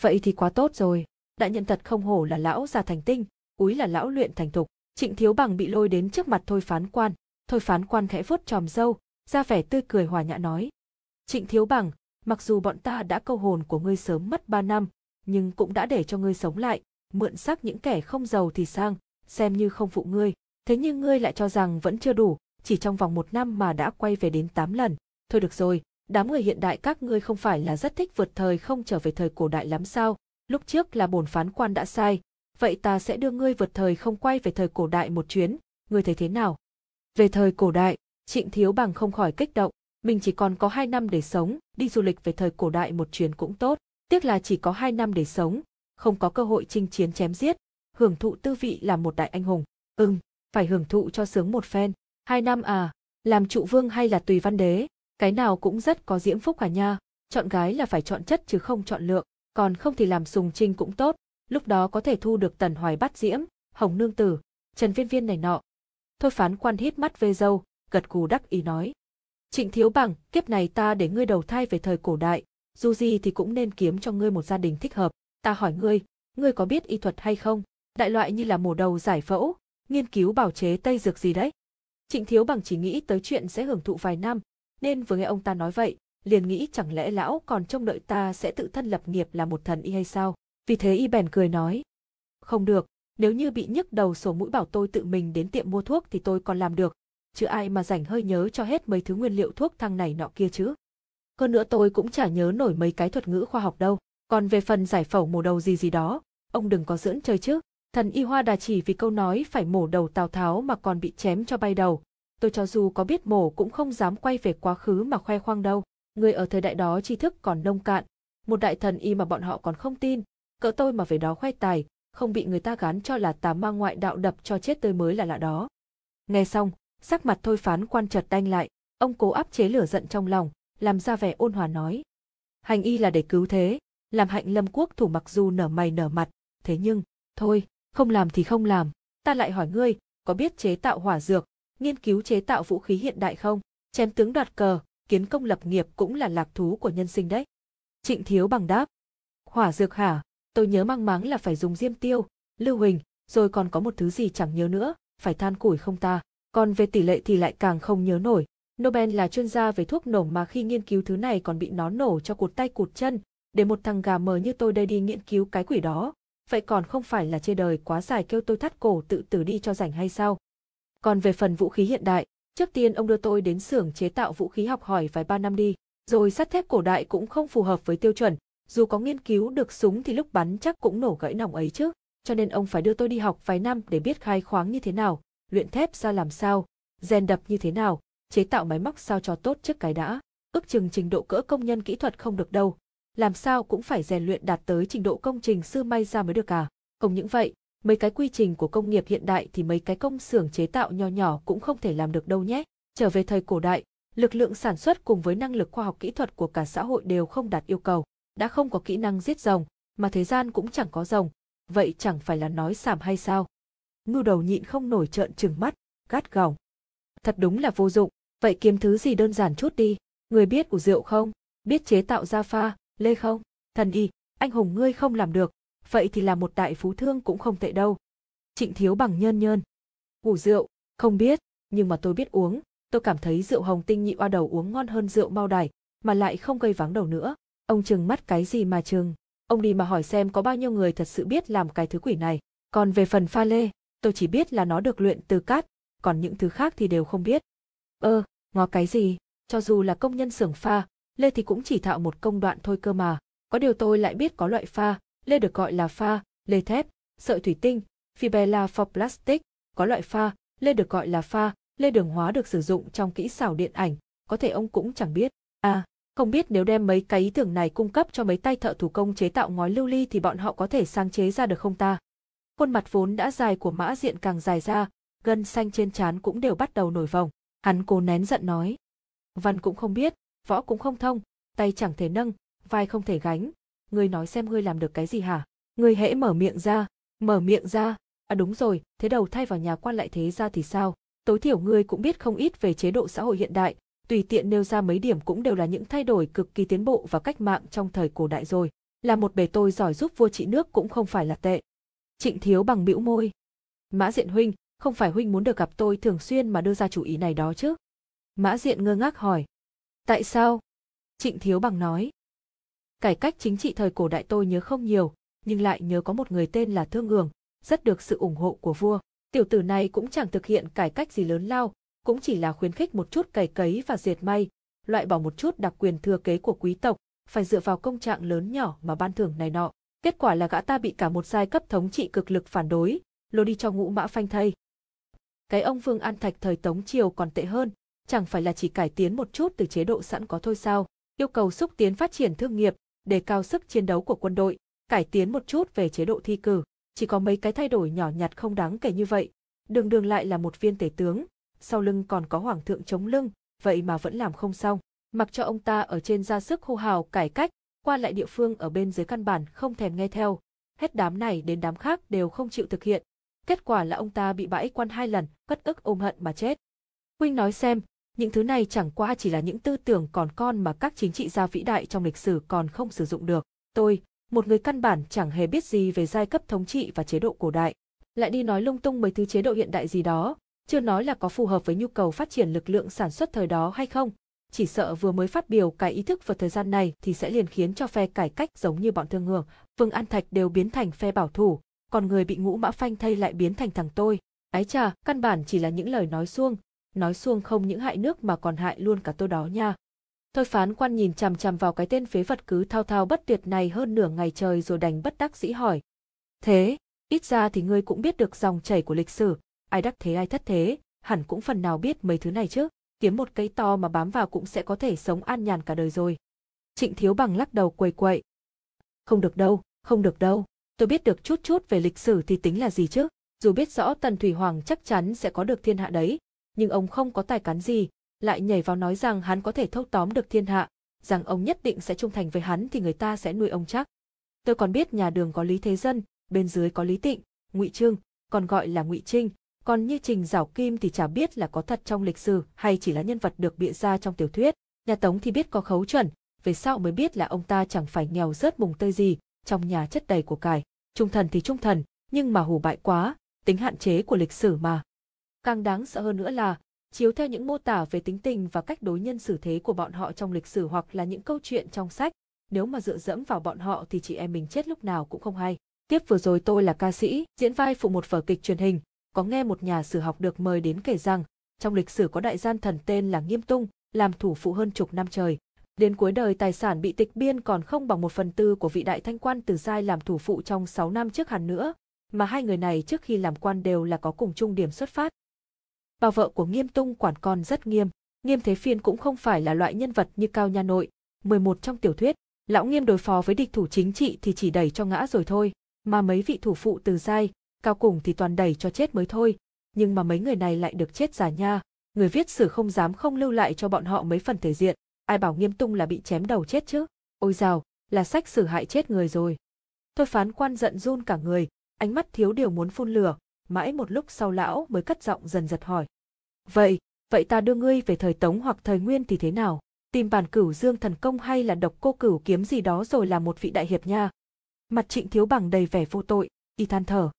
Speaker 1: Vậy thì quá tốt rồi, đại nhân thật không hổ là lão già thành tinh, úi là lão luyện thành thục. Trịnh Thiếu Bằng bị lôi đến trước mặt thôi phán quan, thôi phán quan khẽ vuốt tròm râu, ra vẻ tươi cười hòa nhã nói. Trịnh Thiếu Bằng, mặc dù bọn ta đã câu hồn của ngươi sớm mất ba năm, nhưng cũng đã để cho ngươi sống lại, mượn sắc những kẻ không giàu thì sang, xem như không phụ ngươi. Thế nhưng ngươi lại cho rằng vẫn chưa đủ, chỉ trong vòng một năm mà đã quay về đến tám lần. Thôi được rồi, đám người hiện đại các ngươi không phải là rất thích vượt thời không trở về thời cổ đại lắm sao? Lúc trước là bổn phán quan đã sai, vậy ta sẽ đưa ngươi vượt thời không quay về thời cổ đại một chuyến, ngươi thấy thế nào? Về thời cổ đại, Trịnh Thiếu Bằng không khỏi kích động, mình chỉ còn có hai năm để sống, đi du lịch về thời cổ đại một chuyến cũng tốt, tiếc là chỉ có hai năm để sống, không có cơ hội chinh chiến chém giết, hưởng thụ tư vị là một đại anh hùng. Ừm, phải hưởng thụ cho sướng một phen. Hai năm à, làm trụ vương hay là tùy văn đế, cái nào cũng rất có diễm phúc cả nha. Chọn gái là phải chọn chất chứ không chọn lượng, còn không thì làm sùng trinh cũng tốt, lúc đó có thể thu được tần hoài bắt diễm, hồng nương tử, trần viên viên này nọ. Thôi phán quan hít mắt về dâu, gật cù đắc ý nói. Trịnh thiếu bằng, kiếp này ta để ngươi đầu thai về thời cổ đại, dù gì thì cũng nên kiếm cho ngươi một gia đình thích hợp. Ta hỏi ngươi, ngươi có biết y thuật hay không? Đại loại như là mổ đầu giải phẫu, nghiên cứu bảo chế tây dược gì đấy. Trịnh thiếu bằng chỉ nghĩ tới chuyện sẽ hưởng thụ vài năm, nên vừa nghe ông ta nói vậy, liền nghĩ chẳng lẽ lão còn trông đợi ta sẽ tự thân lập nghiệp là một thần y hay sao? Vì thế y bèn cười nói. Không được, nếu như bị nhức đầu sổ mũi bảo tôi tự mình đến tiệm mua thuốc thì tôi còn làm được, chứ ai mà rảnh hơi nhớ cho hết mấy thứ nguyên liệu thuốc thang này nọ kia chứ. Hơn nữa tôi cũng chả nhớ nổi mấy cái thuật ngữ khoa học đâu, còn về phần giải phẫu mổ đầu gì gì đó, ông đừng có dưỡng chơi chứ. Thần y hoa đà chỉ vì câu nói phải mổ đầu Tào Tháo mà còn bị chém cho bay đầu. Tôi cho dù có biết mổ cũng không dám quay về quá khứ mà khoe khoang đâu. Người ở thời đại đó tri thức còn nông cạn, một đại thần y mà bọn họ còn không tin, cỡ tôi mà về đó khoe tài, không bị người ta gán cho là tà ma ngoại đạo đập cho chết tôi mới là lạ đó. Nghe xong, sắc mặt thôi phán quan chợt đanh lại, ông cố áp chế lửa giận trong lòng, làm ra vẻ ôn hòa nói. Hành y là để cứu thế, làm hạnh lâm quốc thủ mặc dù nở mày nở mặt, thế nhưng, thôi, không làm thì không làm, ta lại hỏi ngươi, có biết chế tạo hỏa dược, nghiên cứu chế tạo vũ khí hiện đại không? Chém tướng đoạt cờ, kiến công lập nghiệp cũng là lạc thú của nhân sinh đấy. Trịnh Thiếu bằng đáp. Hỏa dược hả? Tôi nhớ mang máng là phải dùng diêm tiêu, lưu huỳnh, rồi còn có một thứ gì chẳng nhớ nữa, phải than củi không ta. Còn về tỷ lệ thì lại càng không nhớ nổi. Nobel là chuyên gia về thuốc nổ mà khi nghiên cứu thứ này còn bị nó nổ cho cụt tay cụt chân, để một thằng gà mờ như tôi đây đi nghiên cứu cái quỷ đó, vậy còn không phải là chê đời quá dài kêu tôi thắt cổ tự tử đi cho rảnh hay sao? Còn về phần vũ khí hiện đại, trước tiên ông đưa tôi đến xưởng chế tạo vũ khí học hỏi vài ba năm đi, rồi sắt thép cổ đại cũng không phù hợp với tiêu chuẩn, dù có nghiên cứu được súng thì lúc bắn chắc cũng nổ gãy nòng ấy chứ, cho nên ông phải đưa tôi đi học vài năm để biết khai khoáng như thế nào, luyện thép ra làm sao, rèn đập như thế nào, chế tạo máy móc sao cho tốt trước cái đã. Ước chừng trình độ cỡ công nhân kỹ thuật không được đâu, làm sao cũng phải rèn luyện đạt tới trình độ công trình sư may ra mới được cả. Không những vậy, mấy cái quy trình của công nghiệp hiện đại thì mấy cái công xưởng chế tạo nho nhỏ cũng không thể làm được đâu nhé. Trở về thời cổ đại, lực lượng sản xuất cùng với năng lực khoa học kỹ thuật của cả xã hội đều không đạt yêu cầu. Đã không có kỹ năng giết rồng, mà thế gian cũng chẳng có rồng, vậy chẳng phải là nói sảm hay sao? Ngưu đầu nhịn không nổi trợn trừng mắt, gắt gỏng. Thật đúng là vô dụng, vậy kiếm thứ gì đơn giản chút đi, người biết ủ rượu không, biết chế tạo ra pha, lê không, thần y, anh hùng ngươi không làm được, vậy thì là một đại phú thương cũng không tệ đâu. Trịnh thiếu bằng nhơn nhơn. Ngủ rượu, không biết, nhưng mà tôi biết uống, tôi cảm thấy rượu hồng tinh nhị oa đầu uống ngon hơn rượu mau đài, mà lại không gây vắng đầu nữa. Ông chừng mắt cái gì mà chừng, ông đi mà hỏi xem có bao nhiêu người thật sự biết làm cái thứ quỷ này. Còn về phần pha lê, tôi chỉ biết là nó được luyện từ cát, còn những thứ khác thì đều không biết. Ơ, ngó cái gì, cho dù là công nhân xưởng pha, lê thì cũng chỉ thạo một công đoạn thôi cơ mà. Có điều tôi lại biết có loại pha, lê được gọi là pha, lê thép, sợi thủy tinh, fibella for plastic, có loại pha, lê được gọi là pha, lê đường hóa được sử dụng trong kỹ xảo điện ảnh, có thể ông cũng chẳng biết. À, không biết nếu đem mấy cái ý tưởng này cung cấp cho mấy tay thợ thủ công chế tạo ngói lưu ly thì bọn họ có thể sáng chế ra được không ta? Khuôn mặt vốn đã dài của mã diện càng dài ra, gân xanh trên trán cũng đều bắt đầu nổi vòng. Hắn cố nén giận nói. Văn cũng không biết, võ cũng không thông, tay chẳng thể nâng, vai không thể gánh. Ngươi nói xem ngươi làm được cái gì hả? Ngươi hễ mở miệng ra, mở miệng ra, À đúng rồi, thế đầu thay vào nhà quan lại thế ra thì sao? Tối thiểu ngươi cũng biết không ít về chế độ xã hội hiện đại, tùy tiện nêu ra mấy điểm cũng đều là những thay đổi cực kỳ tiến bộ và cách mạng trong thời cổ đại rồi. Là một bề tôi giỏi giúp vua trị nước cũng không phải là tệ. Trịnh Thiếu bằng bĩu môi. Mã Diện huynh, không phải huynh muốn được gặp tôi thường xuyên mà đưa ra chủ ý này đó chứ? Mã Diện ngơ ngác hỏi. Tại sao? Trịnh Thiếu bằng nói. Cải cách chính trị thời cổ đại tôi nhớ không nhiều, nhưng lại nhớ có một người tên là Thương Ngường, rất được sự ủng hộ của vua. Tiểu tử này cũng chẳng thực hiện cải cách gì lớn lao, cũng chỉ là khuyến khích một chút cày cấy và diệt may, loại bỏ một chút đặc quyền thừa kế của quý tộc, phải dựa vào công trạng lớn nhỏ mà ban thưởng này nọ. Kết quả là gã ta bị cả một giai cấp thống trị cực lực phản đối, lôi đi cho ngũ mã phanh thây. Cái ông Vương An Thạch thời Tống Triều còn tệ hơn, chẳng phải là chỉ cải tiến một chút từ chế độ sẵn có thôi sao, yêu cầu xúc tiến phát triển thương nghiệp, đề cao sức chiến đấu của quân đội, cải tiến một chút về chế độ thi cử, chỉ có mấy cái thay đổi nhỏ nhặt không đáng kể như vậy. Đường đường lại là một viên tể tướng, sau lưng còn có hoàng thượng chống lưng, vậy mà vẫn làm không xong. Mặc cho ông ta ở trên ra sức hô hào cải cách, qua lại địa phương ở bên dưới căn bản không thèm nghe theo. Hết đám này đến đám khác đều không chịu thực hiện. Kết quả là ông ta bị bãi quan hai lần, cất ức ôm hận mà chết. Huynh nói xem, những thứ này chẳng qua chỉ là những tư tưởng còn con mà các chính trị gia vĩ đại trong lịch sử còn không sử dụng được. Tôi, một người căn bản chẳng hề biết gì về giai cấp thống trị và chế độ cổ đại, lại đi nói lung tung mấy thứ chế độ hiện đại gì đó, chưa nói là có phù hợp với nhu cầu phát triển lực lượng sản xuất thời đó hay không, chỉ sợ vừa mới phát biểu cái ý thức vào thời gian này thì sẽ liền khiến cho phe cải cách giống như bọn thương hưởng, Vương An Thạch đều biến thành phe bảo thủ, còn người bị ngũ mã phanh thay lại biến thành thằng tôi. Ái chà, căn bản chỉ là những lời nói xuông, nói xuông không những hại nước mà còn hại luôn cả tôi đó nha. Thôi phán quan nhìn chằm chằm vào cái tên phế vật cứ thao thao bất tuyệt này hơn nửa ngày trời rồi đành bất đắc dĩ hỏi. Thế, ít ra thì ngươi cũng biết được dòng chảy của lịch sử, ai đắc thế ai thất thế, hẳn cũng phần nào biết mấy thứ này chứ, kiếm một cây to mà bám vào cũng sẽ có thể sống an nhàn cả đời rồi. Trịnh Thiếu Bằng lắc đầu quầy quậy. Không được đâu, không được đâu, tôi biết được chút chút về lịch sử thì tính là gì chứ, dù biết rõ Tần Thủy Hoàng chắc chắn sẽ có được thiên hạ đấy, nhưng ông không có tài cán gì, lại nhảy vào nói rằng hắn có thể thâu tóm được thiên hạ, rằng ông nhất định sẽ trung thành với hắn thì người ta sẽ nuôi ông chắc. Tôi còn biết nhà đường có Lý Thế Dân, bên dưới có Lý Tịnh, Ngụy Trương, còn gọi là Ngụy Trinh, còn như Trình Giảo Kim thì chả biết là có thật trong lịch sử hay chỉ là nhân vật được bịa ra trong tiểu thuyết. Nhà Tống thì biết có khấu chuẩn, về sau mới biết là ông ta chẳng phải nghèo rớt mùng tơi gì, trong nhà chất đầy của cải. Trung thần thì trung thần, nhưng mà hủ bại quá, tính hạn chế của lịch sử mà. Càng đáng sợ hơn nữa là, chiếu theo những mô tả về tính tình và cách đối nhân xử thế của bọn họ trong lịch sử hoặc là những câu chuyện trong sách, nếu mà dựa dẫm vào bọn họ thì chị em mình chết lúc nào cũng không hay. Tiếp vừa rồi tôi là ca sĩ, diễn vai phụ một vở kịch truyền hình, có nghe một nhà sử học được mời đến kể rằng, trong lịch sử có đại gian thần tên là Nghiêm Tung, làm thủ phụ hơn chục năm trời. Đến cuối đời tài sản bị tịch biên còn không bằng một phần tư của vị đại thanh quan từ giai làm thủ phụ trong 6 năm trước hẳn nữa, mà hai người này trước khi làm quan đều là có cùng chung điểm xuất phát. Bà vợ của Nghiêm Tung quản con rất nghiêm, Nghiêm Thế Phiên cũng không phải là loại nhân vật như Cao Nha Nội, 11 trong tiểu thuyết, lão Nghiêm đối phó với địch thủ chính trị thì chỉ đẩy cho ngã rồi thôi, mà mấy vị thủ phụ từ giai, cao cùng thì toàn đẩy cho chết mới thôi, nhưng mà mấy người này lại được chết giả nha, người viết sử không dám không lưu lại cho bọn họ mấy phần thể diện, ai bảo Nghiêm Tung là bị chém đầu chết chứ, ôi dào, là sách sử hại chết người rồi. Thôi phán quan giận run cả người, ánh mắt thiếu điều muốn phun lửa, mãi một lúc sau lão mới cất giọng dần giật hỏi. Vậy, vậy ta đưa ngươi về thời Tống hoặc thời Nguyên thì thế nào? Tìm bản cửu dương thần công hay là độc cô cửu kiếm gì đó rồi là một vị đại hiệp nha? Mặt trịnh thiếu bằng đầy vẻ vô tội, y than thở.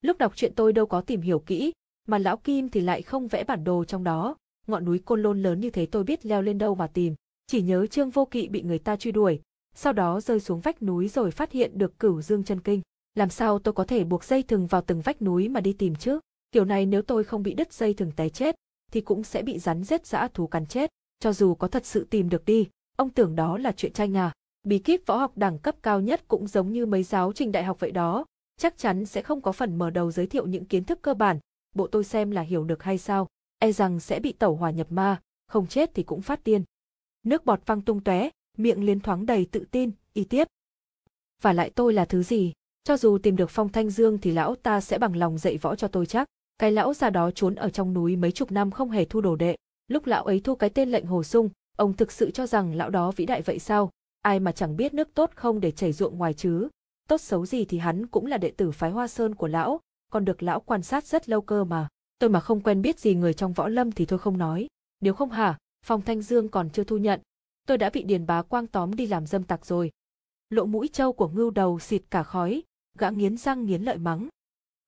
Speaker 1: Lúc đọc chuyện tôi đâu có tìm hiểu kỹ, mà lão Kim thì lại không vẽ bản đồ trong đó, ngọn núi côn lôn lớn như thế tôi biết leo lên đâu mà tìm, chỉ nhớ Trương Vô Kỵ bị người ta truy đuổi, sau đó rơi xuống vách núi rồi phát hiện được cửu dương chân kinh. Làm sao tôi có thể buộc dây thừng vào từng vách núi mà đi tìm chứ? Kiểu này nếu tôi không bị đứt dây thừng té chết, thì cũng sẽ bị rắn rết dã thú cắn chết. Cho dù có thật sự tìm được đi, ông tưởng đó là chuyện tranh à. Bí kíp võ học đẳng cấp cao nhất cũng giống như mấy giáo trình đại học vậy đó, chắc chắn sẽ không có phần mở đầu giới thiệu những kiến thức cơ bản, bộ tôi xem là hiểu được hay sao, e rằng sẽ bị tẩu hỏa nhập ma, không chết thì cũng phát điên. Nước bọt văng tung tóe, miệng liên thoáng đầy tự tin, y tiếp. Và lại tôi là thứ gì? Cho dù tìm được Phong Thanh Dương thì lão ta sẽ bằng lòng dạy võ cho tôi chắc. Cái lão già đó trốn ở trong núi mấy chục năm không hề thu đồ đệ. Lúc lão ấy thu cái tên lệnh Hồ Sung, ông thực sự cho rằng lão đó vĩ đại vậy sao? Ai mà chẳng biết nước tốt không để chảy ruộng ngoài chứ. Tốt xấu gì thì hắn cũng là đệ tử phái Hoa Sơn của lão, còn được lão quan sát rất lâu cơ mà. Tôi mà không quen biết gì người trong võ lâm thì tôi không nói. Nếu không hả, Phong Thanh Dương còn chưa thu nhận. Tôi đã bị Điền Bá Quang tóm đi làm dâm tặc rồi. Lỗ mũi trâu của ngưu đầu xịt cả khói, gã nghiến răng nghiến lợi mắng.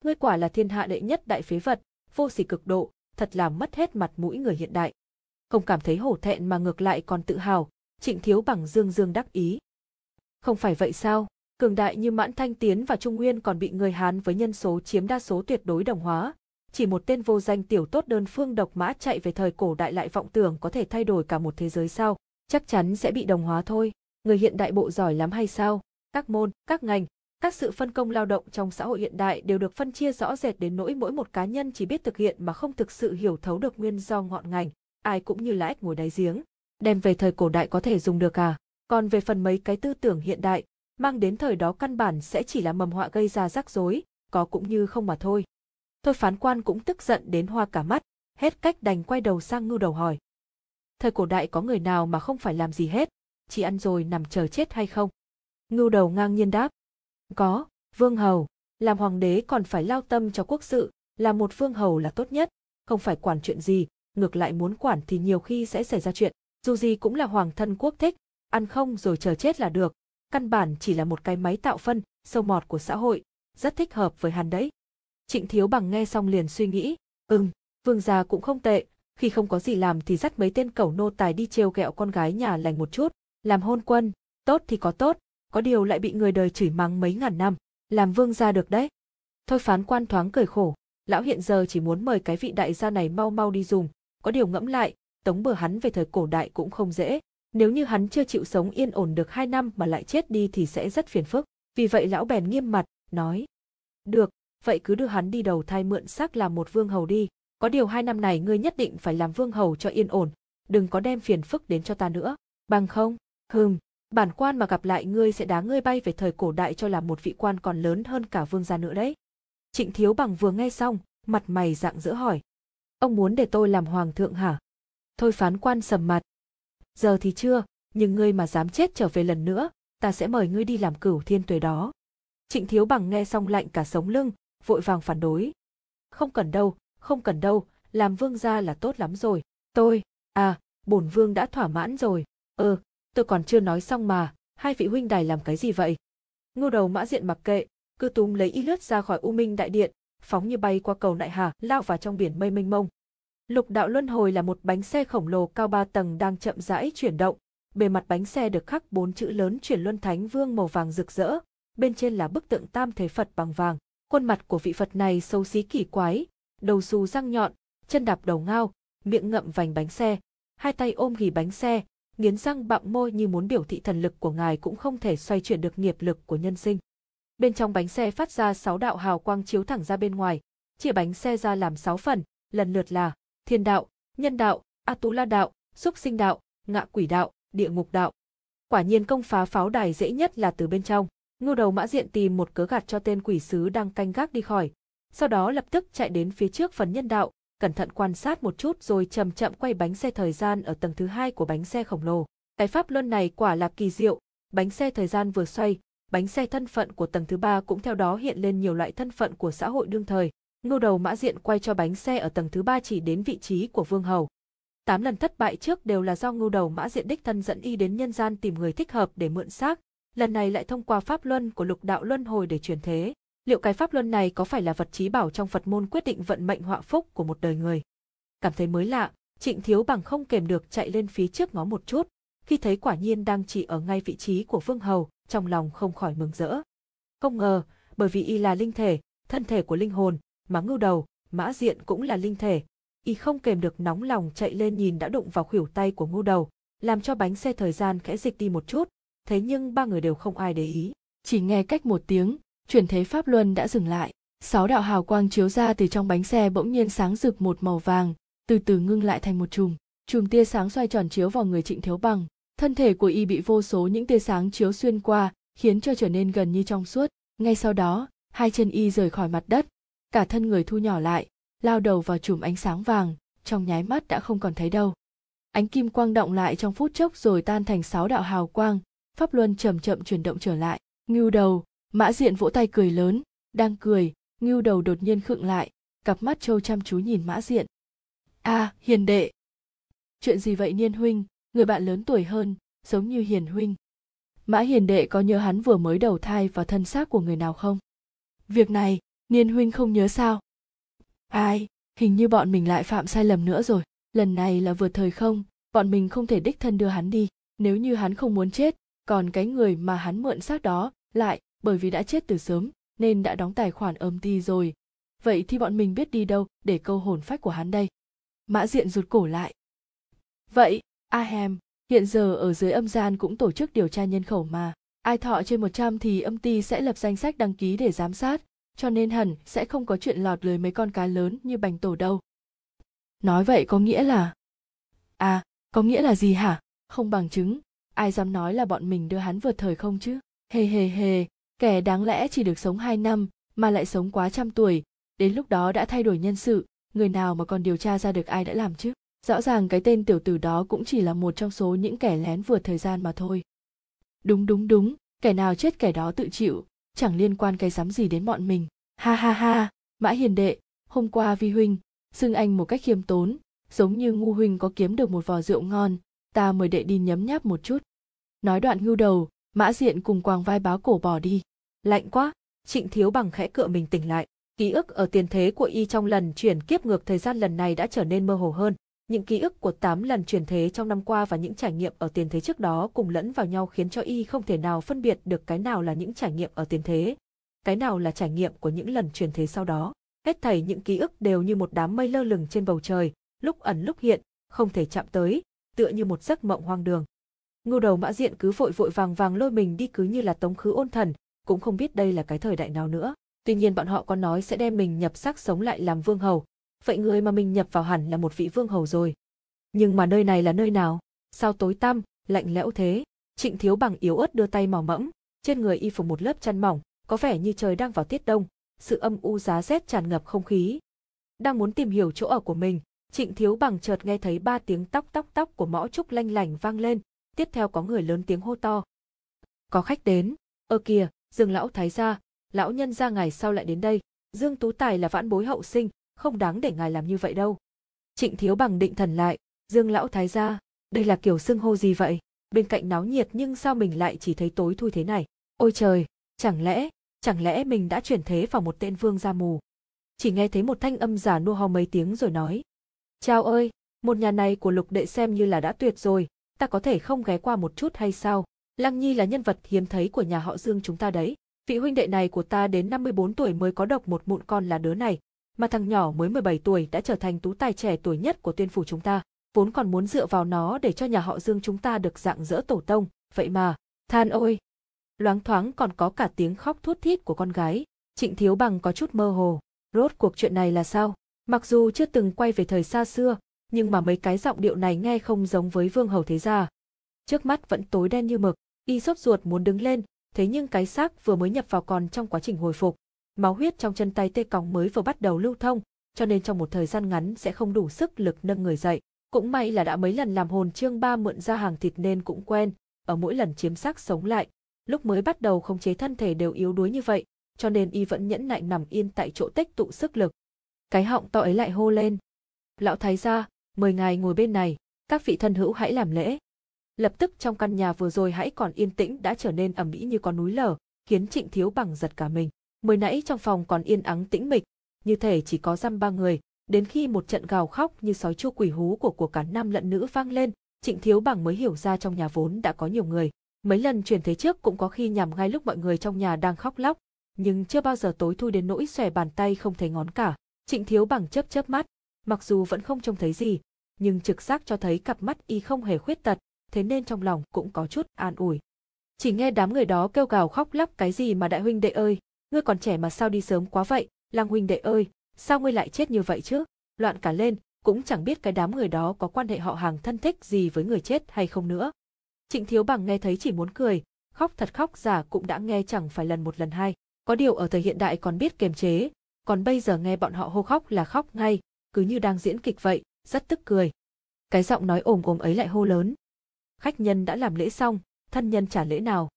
Speaker 1: Ngươi quả là thiên hạ đệ nhất đại phế vật, vô sỉ cực độ, thật làm mất hết mặt mũi người hiện đại. Không cảm thấy hổ thẹn mà ngược lại còn tự hào, trịnh thiếu bằng dương dương đắc ý. Không phải vậy sao, cường đại như mãn thanh tiến và trung nguyên còn bị người Hán với nhân số chiếm đa số tuyệt đối đồng hóa. Chỉ một tên vô danh tiểu tốt đơn phương độc mã chạy về thời cổ đại lại vọng tưởng có thể thay đổi cả một thế giới sao, chắc chắn sẽ bị đồng hóa thôi. Người hiện đại bộ giỏi lắm hay sao? Các môn, các ngành, các sự phân công lao động trong xã hội hiện đại đều được phân chia rõ rệt đến nỗi mỗi một cá nhân chỉ biết thực hiện mà không thực sự hiểu thấu được nguyên do ngọn ngành, ai cũng như là ếch ngồi đáy giếng. Đem về thời cổ đại có thể dùng được à? Còn về phần mấy cái tư tưởng hiện đại, mang đến thời đó căn bản sẽ chỉ là mầm họa gây ra rắc rối, có cũng như không mà thôi. Thôi phán quan cũng tức giận đến hoa cả mắt, hết cách đành quay đầu sang ngưu đầu hỏi. Thời cổ đại có người nào mà không phải làm gì hết, chỉ ăn rồi nằm chờ chết hay không? Ngưu đầu ngang nhiên đáp. Có, vương hầu, làm hoàng đế còn phải lao tâm cho quốc sự, là một vương hầu là tốt nhất, không phải quản chuyện gì, ngược lại muốn quản thì nhiều khi sẽ xảy ra chuyện. Dù gì cũng là hoàng thân quốc thích, ăn không rồi chờ chết là được, căn bản chỉ là một cái máy tạo phân, sâu mọt của xã hội, rất thích hợp với hắn đấy. Trịnh Thiếu Bằng nghe xong liền suy nghĩ, ừm, vương gia cũng không tệ, khi không có gì làm thì dắt mấy tên cẩu nô tài đi trêu ghẹo con gái nhà lành một chút, làm hôn quân, tốt thì có tốt, có điều lại bị người đời chửi mắng mấy ngàn năm, làm vương gia được đấy. Thôi phán quan thoáng cười khổ, lão hiện giờ chỉ muốn mời cái vị đại gia này mau mau đi dùng, có điều ngẫm lại, tống bừa hắn về thời cổ đại cũng không dễ, nếu như hắn chưa chịu sống yên ổn được hai năm mà lại chết đi thì sẽ rất phiền phức. Vì vậy lão bèn nghiêm mặt, nói. Được, vậy cứ đưa hắn đi đầu thai mượn xác làm một vương hầu đi. Có điều hai năm này ngươi nhất định phải làm vương hầu cho yên ổn, đừng có đem phiền phức đến cho ta nữa. Bằng không, hừm, bản quan mà gặp lại ngươi sẽ đá ngươi bay về thời cổ đại cho là một vị quan còn lớn hơn cả vương gia nữa đấy. Trịnh Thiếu Bằng vừa nghe xong, mặt mày dạng dỡ hỏi. Ông muốn để tôi làm hoàng thượng hả? Thôi phán quan sầm mặt, giờ thì chưa, nhưng ngươi mà dám chết trở về lần nữa, ta sẽ mời ngươi đi làm cửu thiên tuế đó. Trịnh Thiếu Bằng nghe xong lạnh cả sống lưng, vội vàng phản đối. Không cần đâu, không cần đâu, làm vương gia là tốt lắm rồi. Tôi, à, bổn vương đã thỏa mãn rồi. Ờ, tôi còn chưa nói xong mà, hai vị huynh đài làm cái gì vậy? ngô đầu mã diện mặc kệ, cứ túm lấy y lướt ra khỏi U Minh đại điện, phóng như bay qua cầu nại hà, lao vào trong biển mây mênh mông. Lục đạo luân hồi là một bánh xe khổng lồ cao ba tầng đang chậm rãi chuyển động. Bề mặt bánh xe được khắc bốn chữ lớn chuyển luân thánh vương màu vàng rực rỡ, bên trên là bức tượng tam thế Phật bằng vàng. Khuôn mặt của vị Phật này xấu xí kỳ quái, đầu xù răng nhọn, chân đạp đầu ngao, miệng ngậm vành bánh xe, hai tay ôm ghì bánh xe, nghiến răng bặm môi như muốn biểu thị thần lực của ngài cũng không thể xoay chuyển được nghiệp lực của nhân sinh. Bên trong bánh xe phát ra sáu đạo hào quang chiếu thẳng ra bên ngoài, chia bánh xe ra làm sáu phần, lần lượt là thiên đạo, nhân đạo, Atula đạo, xúc sinh đạo, ngạ quỷ đạo, địa ngục đạo. Quả nhiên công phá pháo đài dễ nhất là từ bên trong. Ngưu đầu mã diện tìm một cớ gạt cho tên quỷ sứ đang canh gác đi khỏi. Sau đó lập tức chạy đến phía trước phần nhân đạo, cẩn thận quan sát một chút rồi chậm chậm quay bánh xe thời gian ở tầng thứ hai của bánh xe khổng lồ. Cái pháp luân này quả là kỳ diệu, bánh xe thời gian vừa xoay, bánh xe thân phận của tầng thứ ba cũng theo đó hiện lên nhiều loại thân phận của xã hội đương thời. ngô đầu mã diện quay cho bánh xe ở tầng thứ ba chỉ đến vị trí của vương hầu. Tám lần thất bại trước đều là do ngô đầu mã diện đích thân dẫn y đến nhân gian tìm người thích hợp để mượn xác, lần này lại thông qua pháp luân của lục đạo luân hồi để truyền thế. Liệu cái pháp luân này có phải là vật trí bảo trong Phật môn quyết định vận mệnh họa phúc của một đời người? Cảm thấy mới lạ, Trịnh Thiếu bằng không kềm được chạy lên phía trước ngó một chút, khi thấy quả nhiên đang chỉ ở ngay vị trí của vương hầu, trong lòng không khỏi mừng rỡ. Không ngờ, bởi vì y là linh thể, thân thể của linh hồn, mà ngưu đầu, mã diện cũng là linh thể. Y không kềm được nóng lòng chạy lên nhìn đã đụng vào khuỷu tay của ngưu đầu, làm cho bánh xe thời gian khẽ dịch đi một chút, thế nhưng ba người đều không ai để ý.
Speaker 2: Chỉ nghe cách một tiếng, chuyển thế pháp luân đã dừng lại. Sáu đạo hào quang chiếu ra từ trong bánh xe bỗng nhiên sáng rực một màu vàng, từ từ ngưng lại thành một chùm. Chùm tia sáng xoay tròn chiếu vào người Trịnh Thiếu Bằng. Thân thể của y bị vô số những tia sáng chiếu xuyên qua, khiến cho trở nên gần như trong suốt. Ngay sau đó, hai chân y rời khỏi mặt đất, cả thân người thu nhỏ lại, lao đầu vào chùm ánh sáng vàng, trong nháy mắt đã không còn thấy đâu. Ánh kim quang động lại trong phút chốc rồi tan thành sáu đạo hào quang, pháp luân chậm chậm chuyển động trở lại. Ngưu đầu, mã diện vỗ tay cười lớn, đang cười, ngưu đầu đột nhiên khựng lại cặp mắt trâu chăm chú nhìn mã diện. A à, hiền đệ! Chuyện gì vậy niên huynh? Người bạn lớn tuổi hơn giống như hiền huynh. Mã hiền đệ có nhớ hắn vừa mới đầu thai vào thân xác của người nào không? Việc này niên huynh không nhớ sao? Ai hình như bọn mình lại phạm sai lầm nữa rồi. Lần này là vượt thời không bọn mình không thể đích thân đưa hắn đi. Nếu như hắn không muốn chết còn cái người mà hắn mượn xác đó lại bởi vì đã chết từ sớm, nên đã đóng tài khoản âm ty rồi. Vậy thì bọn mình biết đi đâu để câu hồn phách của hắn đây? Mã diện rụt cổ lại. Vậy, ahem, hiện giờ ở dưới âm gian cũng tổ chức điều tra nhân khẩu mà. Ai thọ trên 100 thì âm ty sẽ lập danh sách đăng ký để giám sát, cho nên hẳn sẽ không có chuyện lọt lưới mấy con cá lớn như bành tổ đâu. Nói vậy có nghĩa là à có nghĩa là gì hả? Không bằng chứng. Ai dám nói là bọn mình đưa hắn vượt thời không chứ? Hề hề hề kẻ đáng lẽ chỉ được sống hai năm mà lại sống quá trăm tuổi, đến lúc đó đã thay đổi nhân sự, người nào mà còn điều tra ra được ai đã làm chứ? Rõ ràng cái tên tiểu tử đó cũng chỉ là một trong số những kẻ lén vượt thời gian mà thôi. Đúng đúng đúng, kẻ nào chết kẻ đó tự chịu, chẳng liên quan cái dám gì đến bọn mình. Ha ha ha, mã hiền đệ, hôm qua vi huynh, xưng anh một cách khiêm tốn, giống như ngu huynh có kiếm được một vò rượu ngon, ta mời đệ đi nhấm nháp một chút. Nói đoạn ngưu đầu, mã diện cùng quàng vai báo cổ bỏ đi
Speaker 1: lạnh quá trịnh thiếu bằng khẽ cựa mình tỉnh lại ký ức ở tiền thế của y trong lần chuyển kiếp ngược thời gian lần này đã trở nên mơ hồ hơn những ký ức của 8 lần chuyển thế trong năm qua và những trải nghiệm ở tiền thế trước đó cùng lẫn vào nhau khiến cho y không thể nào phân biệt được cái nào là những trải nghiệm ở tiền thế, cái nào là trải nghiệm của những lần chuyển thế sau đó. Hết thảy những ký ức đều như một đám mây lơ lửng trên bầu trời, lúc ẩn lúc hiện, không thể chạm tới, tựa như một giấc mộng hoang đường. Ngưu đầu mã diện cứ vội vội vàng vàng lôi mình đi cứ như là tống khứ ôn thần, cũng không biết đây là cái thời đại nào nữa. Tuy nhiên bọn họ có nói sẽ đem mình nhập xác sống lại làm vương hầu, vậy người mà mình nhập vào hẳn là một vị vương hầu rồi. Nhưng mà nơi này là nơi nào? Sao tối tăm, lạnh lẽo thế? Trịnh Thiếu Bằng yếu ớt đưa tay mò mẫm, trên người y phục một lớp chăn mỏng, có vẻ như trời đang vào tiết đông, sự âm u giá rét tràn ngập không khí. Đang muốn tìm hiểu chỗ ở của mình, Trịnh Thiếu Bằng chợt nghe thấy ba tiếng tóc tóc tóc của mõ trúc lanh lảnh vang lên, tiếp theo có người lớn tiếng hô to. Có khách đến, ơ kìa, Dương lão thái gia, lão nhân gia ngày sau lại đến đây, Dương Tú Tài là vãn bối hậu sinh, không đáng để ngài làm như vậy đâu. Trịnh Thiếu Bằng định thần lại, Dương lão thái gia, đây là kiểu xưng hô gì vậy? Bên cạnh náo nhiệt nhưng sao mình lại chỉ thấy tối thui thế này? Ôi trời, chẳng lẽ, chẳng lẽ mình đã chuyển thế vào một tên vương gia mù? Chỉ nghe thấy một thanh âm giả nua ho mấy tiếng rồi nói. Chào ơi, một nhà này của lục đệ xem như là đã tuyệt rồi, ta có thể không ghé qua một chút hay sao? Lăng Nhi là nhân vật hiếm thấy của nhà họ Dương chúng ta đấy. Vị huynh đệ này của ta đến 54 tuổi mới có độc một mụn con là đứa này, mà thằng nhỏ mới 17 tuổi đã trở thành tú tài trẻ tuổi nhất của tuyên phủ chúng ta, vốn còn muốn dựa vào nó để cho nhà họ Dương chúng ta được dạng dỡ tổ tông, vậy mà, than ôi. Loáng thoáng còn có cả tiếng khóc thút thít của con gái, Trịnh Thiếu Bằng có chút mơ hồ, rốt cuộc chuyện này là sao? Mặc dù chưa từng quay về thời xa xưa, nhưng mà mấy cái giọng điệu này nghe không giống với vương hầu thế gia. Trước mắt vẫn tối đen như mực, y sốt ruột muốn đứng lên, thế nhưng cái xác vừa mới nhập vào còn trong quá trình hồi phục, máu huyết trong chân tay tê còng mới vừa bắt đầu lưu thông, cho nên trong một thời gian ngắn sẽ không đủ sức lực nâng người dậy. Cũng may là đã mấy lần làm hồn trương ba mượn ra hàng thịt nên cũng quen, ở mỗi lần chiếm xác sống lại, lúc mới bắt đầu không chế thân thể đều yếu đuối như vậy, cho nên y vẫn nhẫn nại nằm yên tại chỗ tích tụ sức lực. Cái họng to ấy lại hô lên. Lão thái gia, mời ngài ngồi bên này, các vị thân hữu hãy làm lễ. Lập tức trong căn nhà vừa rồi hãy còn yên tĩnh đã trở nên ẩm ĩ như con núi lở, khiến Trịnh Thiếu Bằng giật cả mình. Mới nãy trong phòng còn yên ắng tĩnh mịch, như thể chỉ có dăm ba người, đến khi một trận gào khóc như sói chua quỷ hú của của cả nam lẫn nữ vang lên, Trịnh Thiếu Bằng mới hiểu ra trong nhà vốn đã có nhiều người. Mấy lần truyền thế trước cũng có khi nhằm ngay lúc mọi người trong nhà đang khóc lóc, nhưng chưa bao giờ tối thui đến nỗi xòe bàn tay không thấy ngón cả. Trịnh Thiếu Bằng chớp chớp mắt, mặc dù vẫn không trông thấy gì, nhưng trực giác cho thấy cặp mắt y không hề khuyết tật, thế nên trong lòng cũng có chút an ủi. Chỉ nghe đám người đó kêu gào khóc lóc cái gì mà đại huynh đệ ơi, ngươi còn trẻ mà sao đi sớm quá vậy, lang huynh đệ ơi, sao ngươi lại chết như vậy chứ? Loạn cả lên, cũng chẳng biết cái đám người đó có quan hệ họ hàng thân thích gì với người chết hay không nữa. Trịnh Thiếu Bằng nghe thấy chỉ muốn cười, khóc thật khóc giả cũng đã nghe chẳng phải lần một lần hai. Có điều ở thời hiện đại còn biết kiềm chế, còn bây giờ nghe bọn họ hô khóc là khóc ngay, cứ như đang diễn kịch vậy, rất tức cười. Cái giọng nói ồm ồm ấy lại hô lớn. Khách nhân đã làm lễ xong, thân nhân trả lễ nào.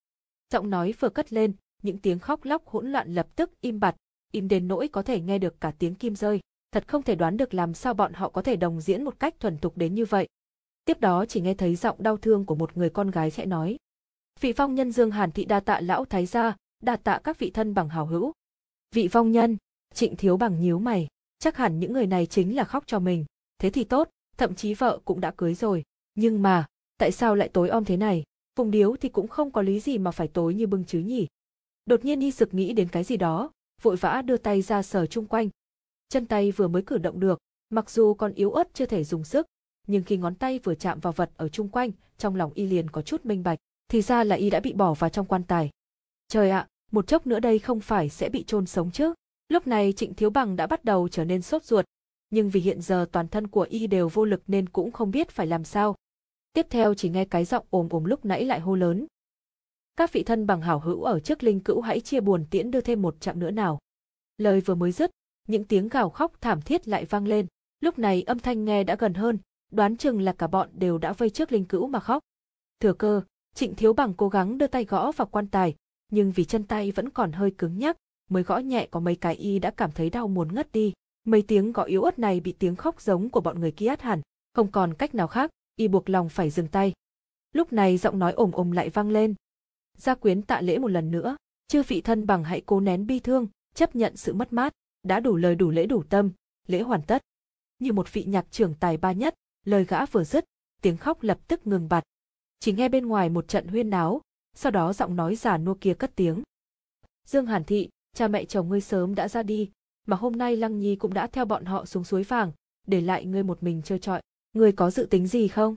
Speaker 1: Giọng nói vừa cất lên, những tiếng khóc lóc hỗn loạn lập tức im bặt, im đến nỗi có thể nghe được cả tiếng kim rơi. Thật không thể đoán được làm sao bọn họ có thể đồng diễn một cách thuần thục đến như vậy. Tiếp đó chỉ nghe thấy giọng đau thương của một người con gái khẽ nói. Vị phong nhân Dương Hàn Thị đa tạ lão thái gia, đa tạ các vị thân bằng hảo hữu. Vị phong nhân, trịnh thiếu bằng nhíu mày, chắc hẳn những người này chính là khóc cho mình. Thế thì tốt, thậm chí vợ cũng đã cưới rồi. Nhưng mà, tại sao lại tối om thế này? Phùng điếu thì cũng không có lý gì mà phải tối như bưng chứ nhỉ. Đột nhiên y sực nghĩ đến cái gì đó, vội vã đưa tay ra sờ chung quanh. Chân tay vừa mới cử động được, mặc dù còn yếu ớt chưa thể dùng sức, nhưng khi ngón tay vừa chạm vào vật ở chung quanh, trong lòng y liền có chút minh bạch, thì ra là y đã bị bỏ vào trong quan tài. Trời ạ, một chốc nữa đây không phải sẽ bị chôn sống chứ? Lúc này Trịnh Thiếu Bằng đã bắt đầu trở nên sốt ruột, nhưng vì hiện giờ toàn thân của y đều vô lực nên cũng không biết phải làm sao. Tiếp theo chỉ nghe cái giọng ồm ồm lúc nãy lại hô lớn. Các vị thân bằng hảo hữu ở trước linh cữu hãy chia buồn tiễn đưa thêm một chặng nữa nào. Lời vừa mới dứt, những tiếng gào khóc thảm thiết lại vang lên. Lúc này âm thanh nghe đã gần hơn, đoán chừng là cả bọn đều đã vây trước linh cữu mà khóc. Thừa cơ, Trịnh Thiếu Bằng cố gắng đưa tay gõ vào quan tài, nhưng vì chân tay vẫn còn hơi cứng nhắc, mới gõ nhẹ có mấy cái y đã cảm thấy đau muốn ngất đi. Mấy tiếng gõ yếu ớt này bị tiếng khóc giống của bọn người kia át hẳn, không còn cách nào khác, y buộc lòng phải dừng tay. Lúc này giọng nói ồm ồm lại vang lên. Gia quyến tạ lễ một lần nữa, chư vị thân bằng hãy cố nén bi thương, chấp nhận sự mất mát, đã đủ lời đủ lễ đủ tâm, lễ hoàn tất. Như một vị nhạc trưởng tài ba nhất, lời gã vừa dứt, tiếng khóc lập tức ngừng bặt. Chỉ nghe bên ngoài một trận huyên náo, sau đó giọng nói già nua kia cất tiếng. Dương Hàn Thị, cha mẹ chồng ngươi sớm đã ra đi, mà hôm nay Lăng Nhi cũng đã theo bọn họ xuống suối vàng, để lại ngươi một mình chơi trọi. Người có dự tính gì không?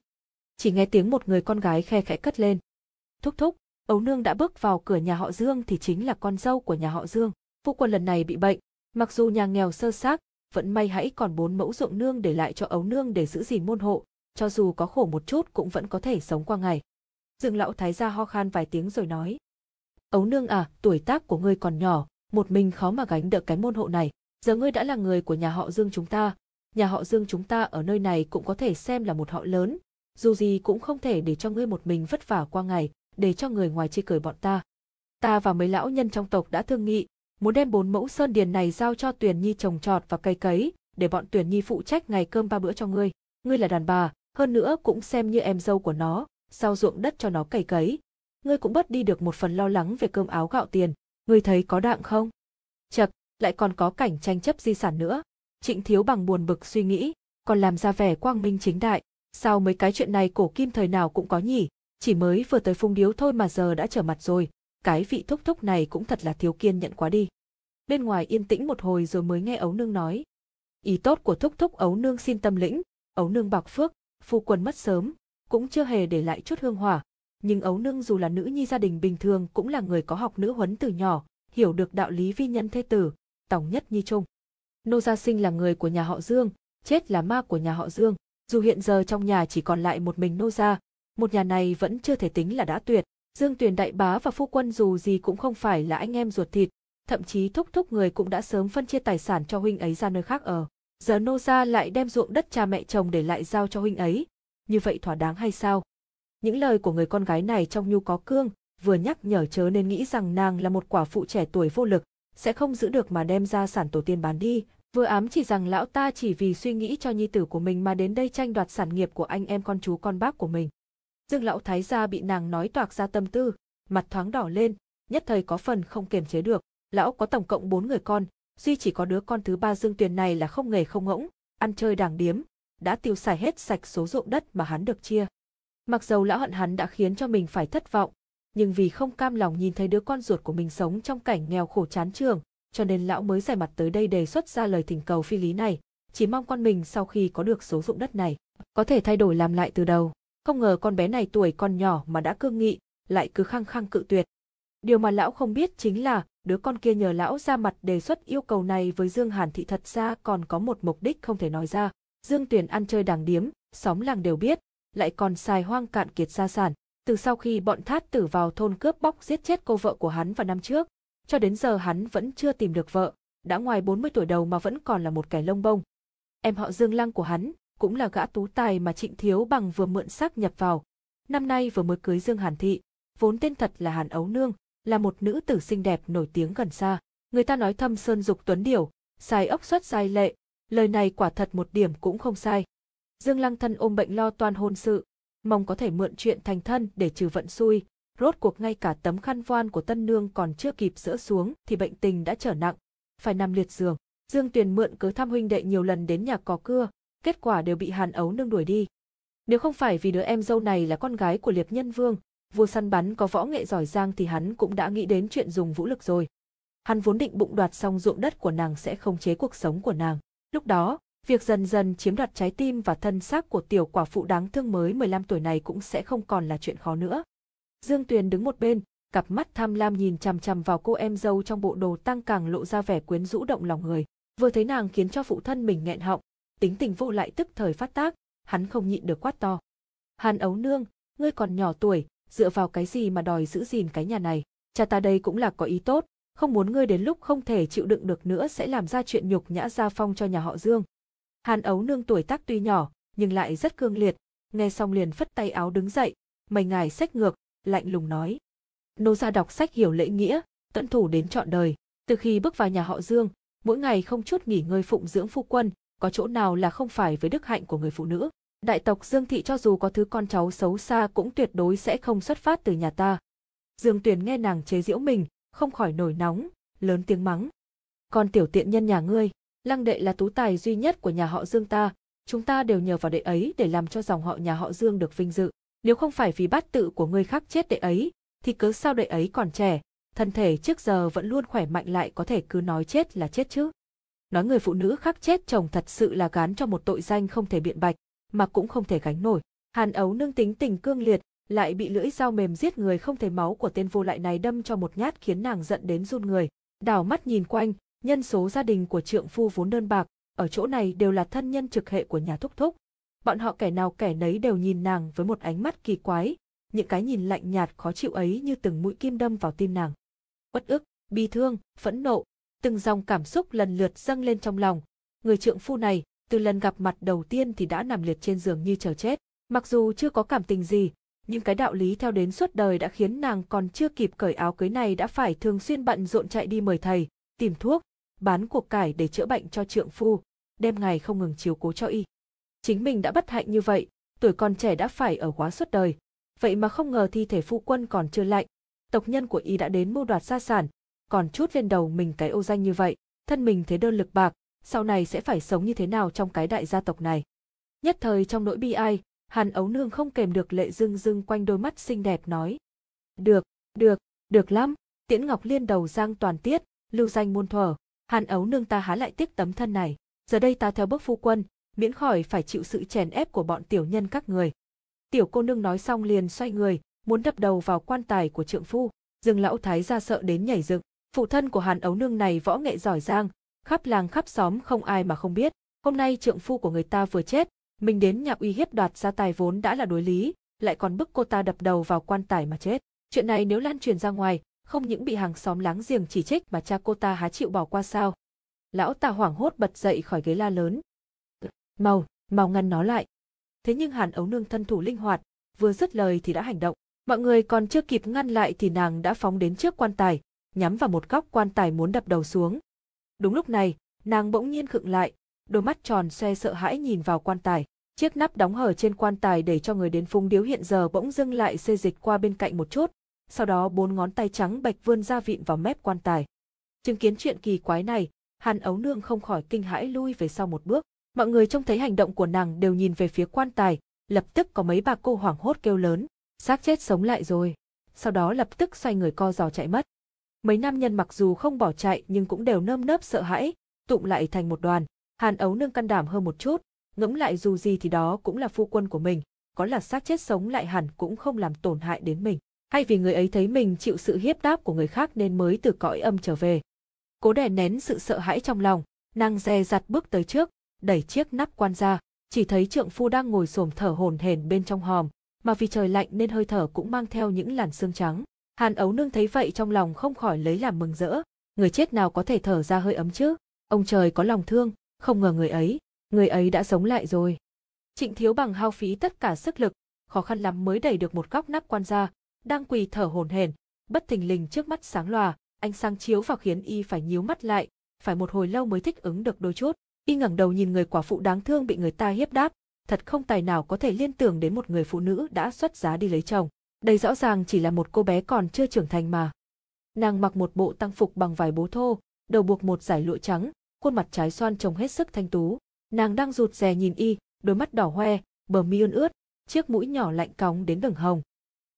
Speaker 1: Chỉ nghe tiếng một người con gái khe khẽ cất lên. Thúc thúc, ấu nương đã bước vào cửa nhà họ Dương thì chính là con dâu của nhà họ Dương. Phu quân lần này bị bệnh, mặc dù nhà nghèo sơ xác, vẫn may hãy còn bốn mẫu ruộng nương để lại cho ấu nương để giữ gìn môn hộ, cho dù có khổ một chút cũng vẫn có thể sống qua ngày. Dương lão thái gia ho khan vài tiếng rồi nói. Ấu nương à, tuổi tác của ngươi còn nhỏ, một mình khó mà gánh được cái môn hộ này. Giờ ngươi đã là người của nhà họ Dương chúng ta, nhà họ Dương chúng ta ở nơi này cũng có thể xem là một họ lớn, dù gì cũng không thể để cho ngươi một mình vất vả qua ngày, để cho người ngoài chê cười bọn ta. Ta và mấy lão nhân trong tộc đã thương nghị, muốn đem bốn mẫu sơn điền này giao cho Tuyền Nhi trồng trọt và cây cấy, để bọn Tuyền Nhi phụ trách ngày cơm ba bữa cho ngươi. Ngươi là đàn bà, hơn nữa cũng xem như em dâu của nó, sau ruộng đất cho nó cày cấy. Ngươi cũng bớt đi được một phần lo lắng về cơm áo gạo tiền, ngươi thấy có đặng không? Chật, lại còn có cảnh tranh chấp di sản nữa. Trịnh Thiếu bằng buồn bực suy nghĩ, còn làm ra vẻ quang minh chính đại, sao mấy cái chuyện này cổ kim thời nào cũng có nhỉ, chỉ mới vừa tới phung điếu thôi mà giờ đã trở mặt rồi, cái vị thúc thúc này cũng thật là thiếu kiên nhận quá đi. Bên ngoài yên tĩnh một hồi rồi mới nghe ấu nương nói. Ý tốt của thúc thúc ấu nương xin tâm lĩnh, ấu nương bạc phước, phu quân mất sớm, cũng chưa hề để lại chút hương hỏa, nhưng ấu nương dù là nữ nhi gia đình bình thường cũng là người có học nữ huấn từ nhỏ, hiểu được đạo lý vi nhân thế tử, tổng nhất nhi trung. Nô Gia Sinh là người của nhà họ Dương, chết là ma của nhà họ Dương, dù hiện giờ trong nhà chỉ còn lại một mình Nô Gia, một nhà này vẫn chưa thể tính là đã tuyệt. Dương Tuyền đại bá và phu quân dù gì cũng không phải là anh em ruột thịt, thậm chí thúc thúc người cũng đã sớm phân chia tài sản cho huynh ấy ra nơi khác ở. Giờ Nô Gia lại đem ruộng đất cha mẹ chồng để lại giao cho huynh ấy, như vậy thỏa đáng hay sao? Những lời của người con gái này trong nhu có cương, vừa nhắc nhở chớ nên nghĩ rằng nàng là một quả phụ trẻ tuổi vô lực, sẽ không giữ được mà đem ra sản tổ tiên bán đi, vừa ám chỉ rằng lão ta chỉ vì suy nghĩ cho nhi tử của mình mà đến đây tranh đoạt sản nghiệp của anh em con chú con bác của mình. Dương lão thái gia bị nàng nói toạc ra tâm tư, mặt thoáng đỏ lên, nhất thời có phần không kiềm chế được, lão có tổng cộng bốn người con, duy chỉ có đứa con thứ ba Dương Tuyền này là không nghề không ngỗng, ăn chơi đàng điếm, đã tiêu xài hết sạch số ruộng đất mà hắn được chia. Mặc dầu lão hận hắn đã khiến cho mình phải thất vọng, nhưng vì không cam lòng nhìn thấy đứa con ruột của mình sống trong cảnh nghèo khổ chán trường, cho nên lão mới giải mặt tới đây đề xuất ra lời thỉnh cầu phi lý này, chỉ mong con mình sau khi có được số dụng đất này, có thể thay đổi làm lại từ đầu. Không ngờ con bé này tuổi còn nhỏ mà đã cương nghị, lại cứ khăng khăng cự tuyệt. Điều mà lão không biết chính là, đứa con kia nhờ lão ra mặt đề xuất yêu cầu này với Dương Hàn Thị thật ra còn có một mục đích không thể nói ra. Dương Tuyền ăn chơi đàng điếm, xóm làng đều biết, lại còn xài hoang cạn kiệt gia sản. Từ sau khi bọn thát tử vào thôn cướp bóc giết chết cô vợ của hắn vào năm trước, cho đến giờ hắn vẫn chưa tìm được vợ, đã ngoài 40 tuổi đầu mà vẫn còn là một kẻ lông bông. Em họ Dương Lăng của hắn, cũng là gã tú tài mà Trịnh Thiếu Bằng vừa mượn xác nhập vào. Năm nay vừa mới cưới Dương Hàn Thị, vốn tên thật là Hàn Ấu Nương, là một nữ tử xinh đẹp nổi tiếng gần xa. Người ta nói thâm sơn dục tuấn điểu, sai ốc xuất sai lệ, lời này quả thật một điểm cũng không sai. Dương Lăng thân ôm bệnh lo toan hôn sự, mong có thể mượn chuyện thành thân để trừ vận xui, rốt cuộc ngay cả tấm khăn voan của tân nương còn chưa kịp sỡ xuống thì bệnh tình đã trở nặng, phải nằm liệt giường. Dương Tuyền mượn cớ thăm huynh đệ nhiều lần đến nhà cò cưa, kết quả đều bị Hàn Ấu nương đuổi đi. Nếu không phải vì đứa em dâu này là con gái của Liệp Nhân Vương, vua săn bắn có võ nghệ giỏi giang thì hắn cũng đã nghĩ đến chuyện dùng vũ lực rồi. Hắn vốn định bụng đoạt xong ruộng đất của nàng sẽ không chế cuộc sống của nàng. Lúc đó, việc dần dần chiếm đoạt trái tim và thân xác của tiểu quả phụ đáng thương mới 15 tuổi này cũng sẽ không còn là chuyện khó nữa. Dương Tuyền đứng một bên, cặp mắt tham lam nhìn chằm chằm vào cô em dâu trong bộ đồ tăng càng lộ ra vẻ quyến rũ động lòng người. Vừa thấy nàng khiến cho phụ thân mình nghẹn họng, tính tình vô lại tức thời phát tác, hắn không nhịn được quát to. Hàn ấu nương, ngươi còn nhỏ tuổi, dựa vào cái gì mà đòi giữ gìn cái nhà này, cha ta đây cũng là có ý tốt, không muốn ngươi đến lúc không thể chịu đựng được nữa sẽ làm ra chuyện nhục nhã gia phong cho nhà họ Dương. Hàn ấu nương tuổi tác tuy nhỏ, nhưng lại rất cương liệt, nghe xong liền phất tay áo đứng dậy, mày ngài xách ngược, lạnh lùng nói. Nô gia đọc sách hiểu lễ nghĩa, tuân thủ đến trọn đời, từ khi bước vào nhà họ Dương, mỗi ngày không chút nghỉ ngơi phụng dưỡng phu quân, có chỗ nào là không phải với đức hạnh của người phụ nữ. Đại tộc Dương Thị cho dù có thứ con cháu xấu xa cũng tuyệt đối sẽ không xuất phát từ nhà ta. Dương Tuyền nghe nàng chế giễu mình, không khỏi nổi nóng, lớn tiếng mắng. Con tiểu tiện nhân nhà ngươi, lăng đệ là tú tài duy nhất của nhà họ Dương ta, chúng ta đều nhờ vào đệ ấy để làm cho dòng họ nhà họ Dương được vinh dự. Nếu không phải vì bát tự của người khác chết đệ ấy, thì cớ sao đệ ấy còn trẻ, thân thể trước giờ vẫn luôn khỏe mạnh lại có thể cứ nói chết là chết chứ. Nói người phụ nữ khác chết chồng thật sự là gán cho một tội danh không thể biện bạch, mà cũng không thể gánh nổi. Hàn ấu nương tính tình cương liệt, lại bị lưỡi dao mềm giết người không thể máu của tên vô lại này đâm cho một nhát khiến nàng giận đến run người. Đảo mắt nhìn quanh, nhân số gia đình của trượng phu vốn đơn bạc, ở chỗ này đều là thân nhân trực hệ của nhà thúc thúc. Bọn họ kẻ nào kẻ nấy đều nhìn nàng với một ánh mắt kỳ quái, những cái nhìn lạnh nhạt khó chịu ấy như từng mũi kim đâm vào tim nàng. Uất ức, bi thương, phẫn nộ, từng dòng cảm xúc lần lượt dâng lên trong lòng. Người trượng phu này, từ lần gặp mặt đầu tiên thì đã nằm liệt trên giường như chờ chết. Mặc dù chưa có cảm tình gì, những cái đạo lý theo đến suốt đời đã khiến nàng còn chưa kịp cởi áo cưới này đã phải thường xuyên bận rộn chạy đi mời thầy, tìm thuốc, bán cuộc cải để chữa bệnh cho trượng phu, đêm ngày không ngừng chiếu cố cho y. Chính mình đã bất hạnh như vậy, tuổi còn trẻ đã phải ở quá suốt đời. Vậy mà không ngờ thi thể phu quân còn chưa lạnh, tộc nhân của y đã đến mưu đoạt gia sản, còn chút lên đầu mình cái ô danh như vậy, thân mình thế đơn lực bạc, sau này sẽ phải sống như thế nào trong cái đại gia tộc này. Nhất thời trong nỗi bi ai, Hàn ấu nương không kèm được lệ rưng rưng quanh đôi mắt xinh đẹp nói. Được, được, được lắm, tiễn ngọc liên đầu giang toàn tiết, lưu danh muôn thuở, Hàn ấu nương ta há lại tiếc tấm thân này, giờ đây ta theo bước phu quân, miễn khỏi phải chịu sự chèn ép của bọn tiểu nhân các người. Tiểu cô nương nói xong liền xoay người, muốn đập đầu vào quan tài của trượng phu, dừng lão thái ra sợ đến nhảy dựng. Phụ thân của Hàn ấu nương này võ nghệ giỏi giang, khắp làng khắp xóm không ai mà không biết. Hôm nay trượng phu của người ta vừa chết, mình đến nhà uy hiếp đoạt ra tài vốn đã là đối lý, lại còn bức cô ta đập đầu vào quan tài mà chết. Chuyện này nếu lan truyền ra ngoài, không những bị hàng xóm láng giềng chỉ trích mà cha cô ta há chịu bỏ qua sao. Lão ta hoảng hốt bật dậy khỏi ghế la lớn. Mau, mau ngăn nó lại. Thế nhưng Hàn ấu nương thân thủ linh hoạt, vừa dứt lời thì đã hành động. Mọi người còn chưa kịp ngăn lại thì nàng đã phóng đến trước quan tài, nhắm vào một góc quan tài muốn đập đầu xuống. Đúng lúc này, nàng bỗng nhiên khựng lại, đôi mắt tròn xoe sợ hãi nhìn vào quan tài. Chiếc nắp đóng hở trên quan tài để cho người đến phung điếu hiện giờ bỗng dưng lại xê dịch qua bên cạnh một chút, sau đó bốn ngón tay trắng bạch vươn ra vịn vào mép quan tài. Chứng kiến chuyện kỳ quái này, Hàn Ấu Nương không khỏi kinh hãi lui về sau một bước. Mọi người trông thấy hành động của nàng đều nhìn về phía quan tài, lập tức có mấy bà cô hoảng hốt kêu lớn, xác chết sống lại rồi. Sau đó lập tức xoay người co giò chạy mất. Mấy nam nhân mặc dù không bỏ chạy nhưng cũng đều nơm nớp sợ hãi, tụng lại thành một đoàn. Hàn ấu nương can đảm hơn một chút, ngẫm lại dù gì thì đó cũng là phu quân của mình, có là xác chết sống lại hẳn cũng không làm tổn hại đến mình. Hay vì người ấy thấy mình chịu sự hiếp đáp của người khác nên mới từ cõi âm trở về. Cố đè nén sự sợ hãi trong lòng, nàng dè dặt bước tới trước, đẩy chiếc nắp quan ra, chỉ thấy trượng phu đang ngồi xổm thở hổn hển bên trong hòm, mà vì trời lạnh nên hơi thở cũng mang theo những làn sương trắng. Hàn ấu nương thấy vậy trong lòng không khỏi lấy làm mừng rỡ, người chết nào có thể thở ra hơi ấm chứ, ông trời có lòng thương, không ngờ người ấy, người ấy đã sống lại rồi. Trịnh thiếu bằng hao phí tất cả sức lực, khó khăn lắm mới đẩy được một góc nắp quan ra, đang quỳ thở hổn hển, bất thình lình trước mắt sáng lòa, ánh sáng chiếu vào khiến y phải nhíu mắt lại, phải một hồi lâu mới thích ứng được đôi chút. Y ngẩng đầu nhìn người quả phụ đáng thương bị người ta hiếp đáp, thật không tài nào có thể liên tưởng đến một người phụ nữ đã xuất giá đi lấy chồng. Đây rõ ràng chỉ là một cô bé còn chưa trưởng thành mà. Nàng mặc một bộ tăng phục bằng vải bố thô, đầu buộc một dải lụa trắng, khuôn mặt trái xoan trông hết sức thanh tú. Nàng đang rụt rè nhìn y, đôi mắt đỏ hoe, bờ mi ươn ướt, chiếc mũi nhỏ lạnh cóng đến đường hồng.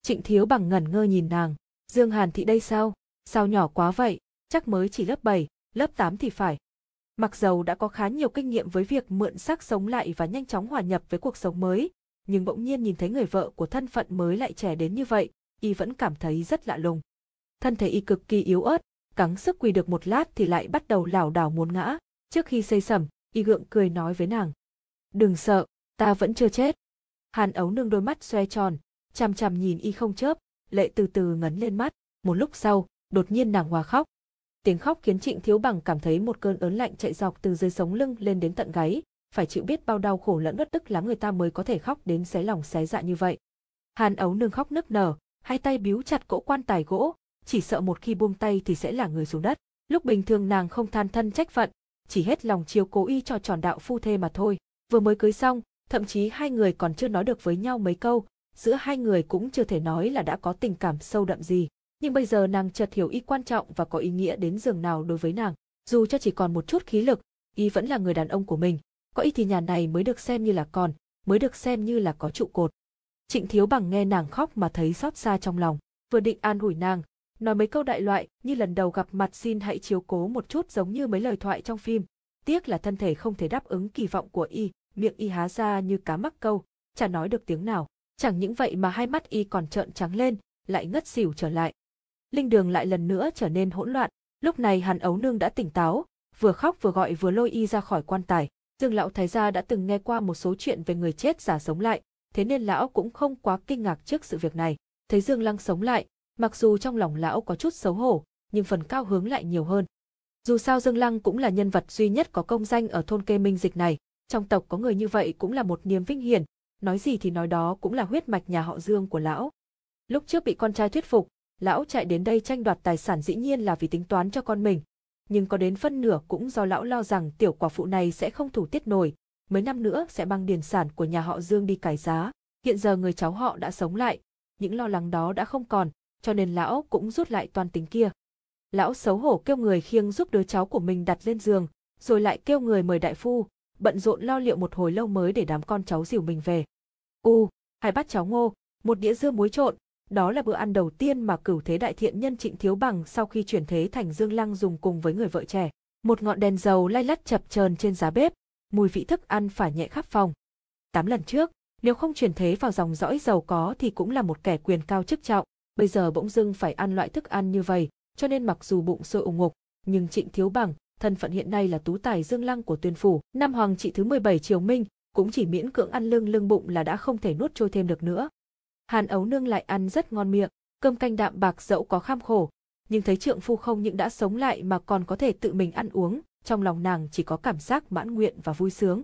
Speaker 1: Trịnh Thiếu bằng ngẩn ngơ nhìn nàng, Dương Hàn Thị đây sao? Sao nhỏ quá vậy? Chắc mới chỉ lớp 7, lớp 8 thì phải. Mặc dầu đã có khá nhiều kinh nghiệm với việc mượn xác sống lại và nhanh chóng hòa nhập với cuộc sống mới, nhưng bỗng nhiên nhìn thấy người vợ của thân phận mới lại trẻ đến như vậy, y vẫn cảm thấy rất lạ lùng. Thân thể y cực kỳ yếu ớt, cắn sức quỳ được một lát thì lại bắt đầu lảo đảo muốn ngã. Trước khi xây sẩm, y gượng cười nói với nàng. Đừng sợ, ta vẫn chưa chết. Hàn ấu nương đôi mắt xoe tròn, chằm chằm nhìn y không chớp, lệ từ từ ngấn lên mắt. Một lúc sau, đột nhiên nàng hòa khóc. Tiếng khóc khiến Trịnh Thiếu Bằng cảm thấy một cơn ớn lạnh chạy dọc từ dưới sống lưng lên đến tận gáy, phải chịu biết bao đau khổ lẫn bất tức lắm người ta mới có thể khóc đến xé lòng xé dạ như vậy. Hàn ấu nương khóc nức nở, hai tay biếu chặt cỗ quan tài gỗ, chỉ sợ một khi buông tay thì sẽ là người xuống đất. Lúc bình thường nàng không than thân trách phận, chỉ hết lòng chiếu cố y cho tròn đạo phu thê mà thôi. Vừa mới cưới xong, thậm chí hai người còn chưa nói được với nhau mấy câu, giữa hai người cũng chưa thể nói là đã có tình cảm sâu đậm gì. Nhưng bây giờ nàng chợt hiểu y quan trọng và có ý nghĩa đến giường nào đối với nàng. Dù cho chỉ còn một chút khí lực, y vẫn là người đàn ông của mình. Có y thì nhà này mới được xem như là còn, mới được xem như là có trụ cột. Trịnh Thiếu Bằng nghe nàng khóc mà thấy xót xa trong lòng, vừa định an ủi nàng, nói mấy câu đại loại như lần đầu gặp mặt xin hãy chiếu cố một chút giống như mấy lời thoại trong phim. Tiếc là thân thể không thể đáp ứng kỳ vọng của y, miệng y há ra như cá mắc câu, chả nói được tiếng nào. Chẳng những vậy mà hai mắt y còn trợn trắng lên, lại ngất xỉu trở lại. Linh đường lại lần nữa trở nên hỗn loạn, lúc này Hàn Ấu Nương đã tỉnh táo, vừa khóc vừa gọi vừa lôi y ra khỏi quan tài. Dương lão thái gia đã từng nghe qua một số chuyện về người chết giả sống lại, thế nên lão cũng không quá kinh ngạc trước sự việc này. Thấy Dương Lăng sống lại, mặc dù trong lòng lão có chút xấu hổ, nhưng phần cao hướng lại nhiều hơn. Dù sao Dương Lăng cũng là nhân vật duy nhất có công danh ở thôn kê minh dịch này, trong tộc có người như vậy cũng là một niềm vinh hiển, nói gì thì nói đó cũng là huyết mạch nhà họ Dương của lão. Lúc trước bị con trai thuyết phục, lão chạy đến đây tranh đoạt tài sản dĩ nhiên là vì tính toán cho con mình, nhưng có đến phân nửa cũng do lão lo rằng tiểu quả phụ này sẽ không thủ tiết nổi, mấy năm nữa sẽ mang điền sản của nhà họ Dương đi cải giá. Hiện giờ người cháu họ đã sống lại, những lo lắng đó đã không còn, cho nên lão cũng rút lại toàn tính kia. Lão xấu hổ kêu người khiêng giúp đứa cháu của mình đặt lên giường, rồi lại kêu người mời đại phu, bận rộn lo liệu một hồi lâu mới để đám con cháu dìu mình về. U, hai bát cháo ngô, một đĩa dưa muối trộn, đó là bữa ăn đầu tiên mà cửu thế đại thiện nhân Trịnh Thiếu Bằng sau khi chuyển thế thành Dương Lăng dùng cùng với người vợ trẻ. Một ngọn đèn dầu lay lắt chập chờn trên giá bếp, mùi vị thức ăn phải nhẹ khắp phòng. Tám lần trước, nếu không chuyển thế vào dòng dõi giàu có thì cũng là một kẻ quyền cao chức trọng, bây giờ bỗng dưng phải ăn loại thức ăn như vậy, cho nên mặc dù bụng sôi ủng ngục, nhưng Trịnh Thiếu Bằng, thân phận hiện nay là tú tài Dương Lăng của tuyên phủ, năm hoàng trị thứ 17 Triều Minh, cũng chỉ miễn cưỡng ăn lưng lưng bụng là đã không thể nuốt trôi thêm được nữa. Hàn ấu nương lại ăn rất ngon miệng, cơm canh đạm bạc dẫu có kham khổ, nhưng thấy trượng phu không những đã sống lại mà còn có thể tự mình ăn uống, trong lòng nàng chỉ có cảm giác mãn nguyện và vui sướng.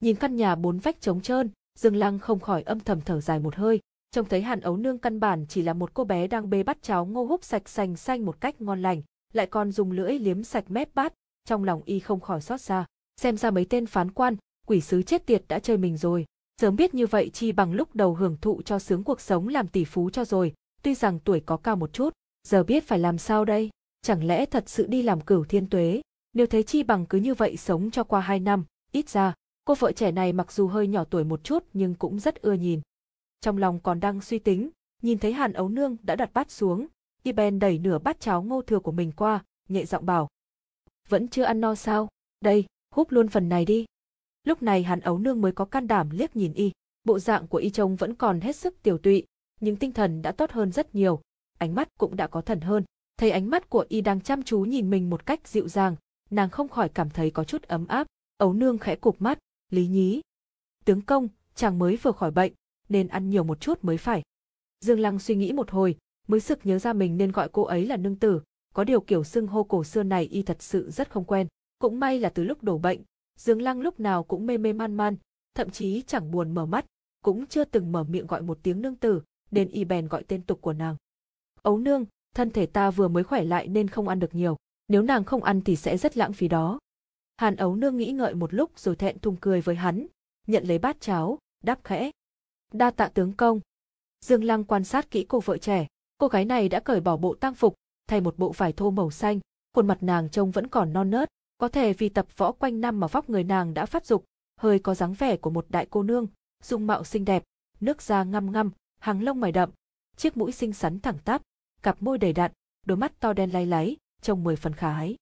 Speaker 1: Nhìn căn nhà bốn vách trống trơn, Dương Lăng không khỏi âm thầm thở dài một hơi, trông thấy Hàn ấu nương căn bản chỉ là một cô bé đang bê bắt cháo ngô húp sạch sành xanh một cách ngon lành, lại còn dùng lưỡi liếm sạch mép bát, trong lòng y không khỏi xót xa, xem ra mấy tên phán quan, quỷ sứ chết tiệt đã chơi mình rồi. Sớm biết như vậy chi bằng lúc đầu hưởng thụ cho sướng cuộc sống làm tỷ phú cho rồi, tuy rằng tuổi có cao một chút, giờ biết phải làm sao đây, chẳng lẽ thật sự đi làm cửu thiên tuế, nếu thấy chi bằng cứ như vậy sống cho qua hai năm, ít ra, cô vợ trẻ này mặc dù hơi nhỏ tuổi một chút nhưng cũng rất ưa nhìn. Trong lòng còn đang suy tính, nhìn thấy Hàn Ấu Nương đã đặt bát xuống, y Ben đẩy nửa bát cháo ngô thừa của mình qua, nhẹ giọng bảo. Vẫn chưa ăn no sao, đây, húp luôn phần này đi. Lúc này Hàn Ấu Nương mới có can đảm liếc nhìn y, bộ dạng của y trông vẫn còn hết sức tiểu tụy, nhưng tinh thần đã tốt hơn rất nhiều, ánh mắt cũng đã có thần hơn. Thấy ánh mắt của y đang chăm chú nhìn mình một cách dịu dàng, nàng không khỏi cảm thấy có chút ấm áp, Ấu Nương khẽ cụp mắt, lý nhí. Tướng công, chàng mới vừa khỏi bệnh, nên ăn nhiều một chút mới phải. Dương Lăng suy nghĩ một hồi, mới sực nhớ ra mình nên gọi cô ấy là nương tử, có điều kiểu xưng hô cổ xưa này y thật sự rất không quen. Cũng may là từ lúc đổ bệnh, Dương Lăng lúc nào cũng mê mê man man, thậm chí chẳng buồn mở mắt, cũng chưa từng mở miệng gọi một tiếng nương tử, nên y bèn gọi tên tục của nàng. Ấu nương, thân thể ta vừa mới khỏe lại nên không ăn được nhiều, nếu nàng không ăn thì sẽ rất lãng phí đó. Hàn ấu nương nghĩ ngợi một lúc rồi thẹn thùng cười với hắn, nhận lấy bát cháo, đáp khẽ. Đa tạ tướng công. Dương Lăng quan sát kỹ cô vợ trẻ, cô gái này đã cởi bỏ bộ tang phục, thay một bộ vải thô màu xanh, khuôn mặt nàng trông vẫn còn non nớt, có thể vì tập võ quanh năm mà vóc người nàng đã phát dục, hơi có dáng vẻ của một đại cô nương, dung mạo xinh đẹp, nước da ngăm ngăm, hàng lông mày đậm, chiếc mũi xinh xắn thẳng tắp, cặp môi đầy đặn, đôi mắt to đen lay láy, trông mười phần khái. ái.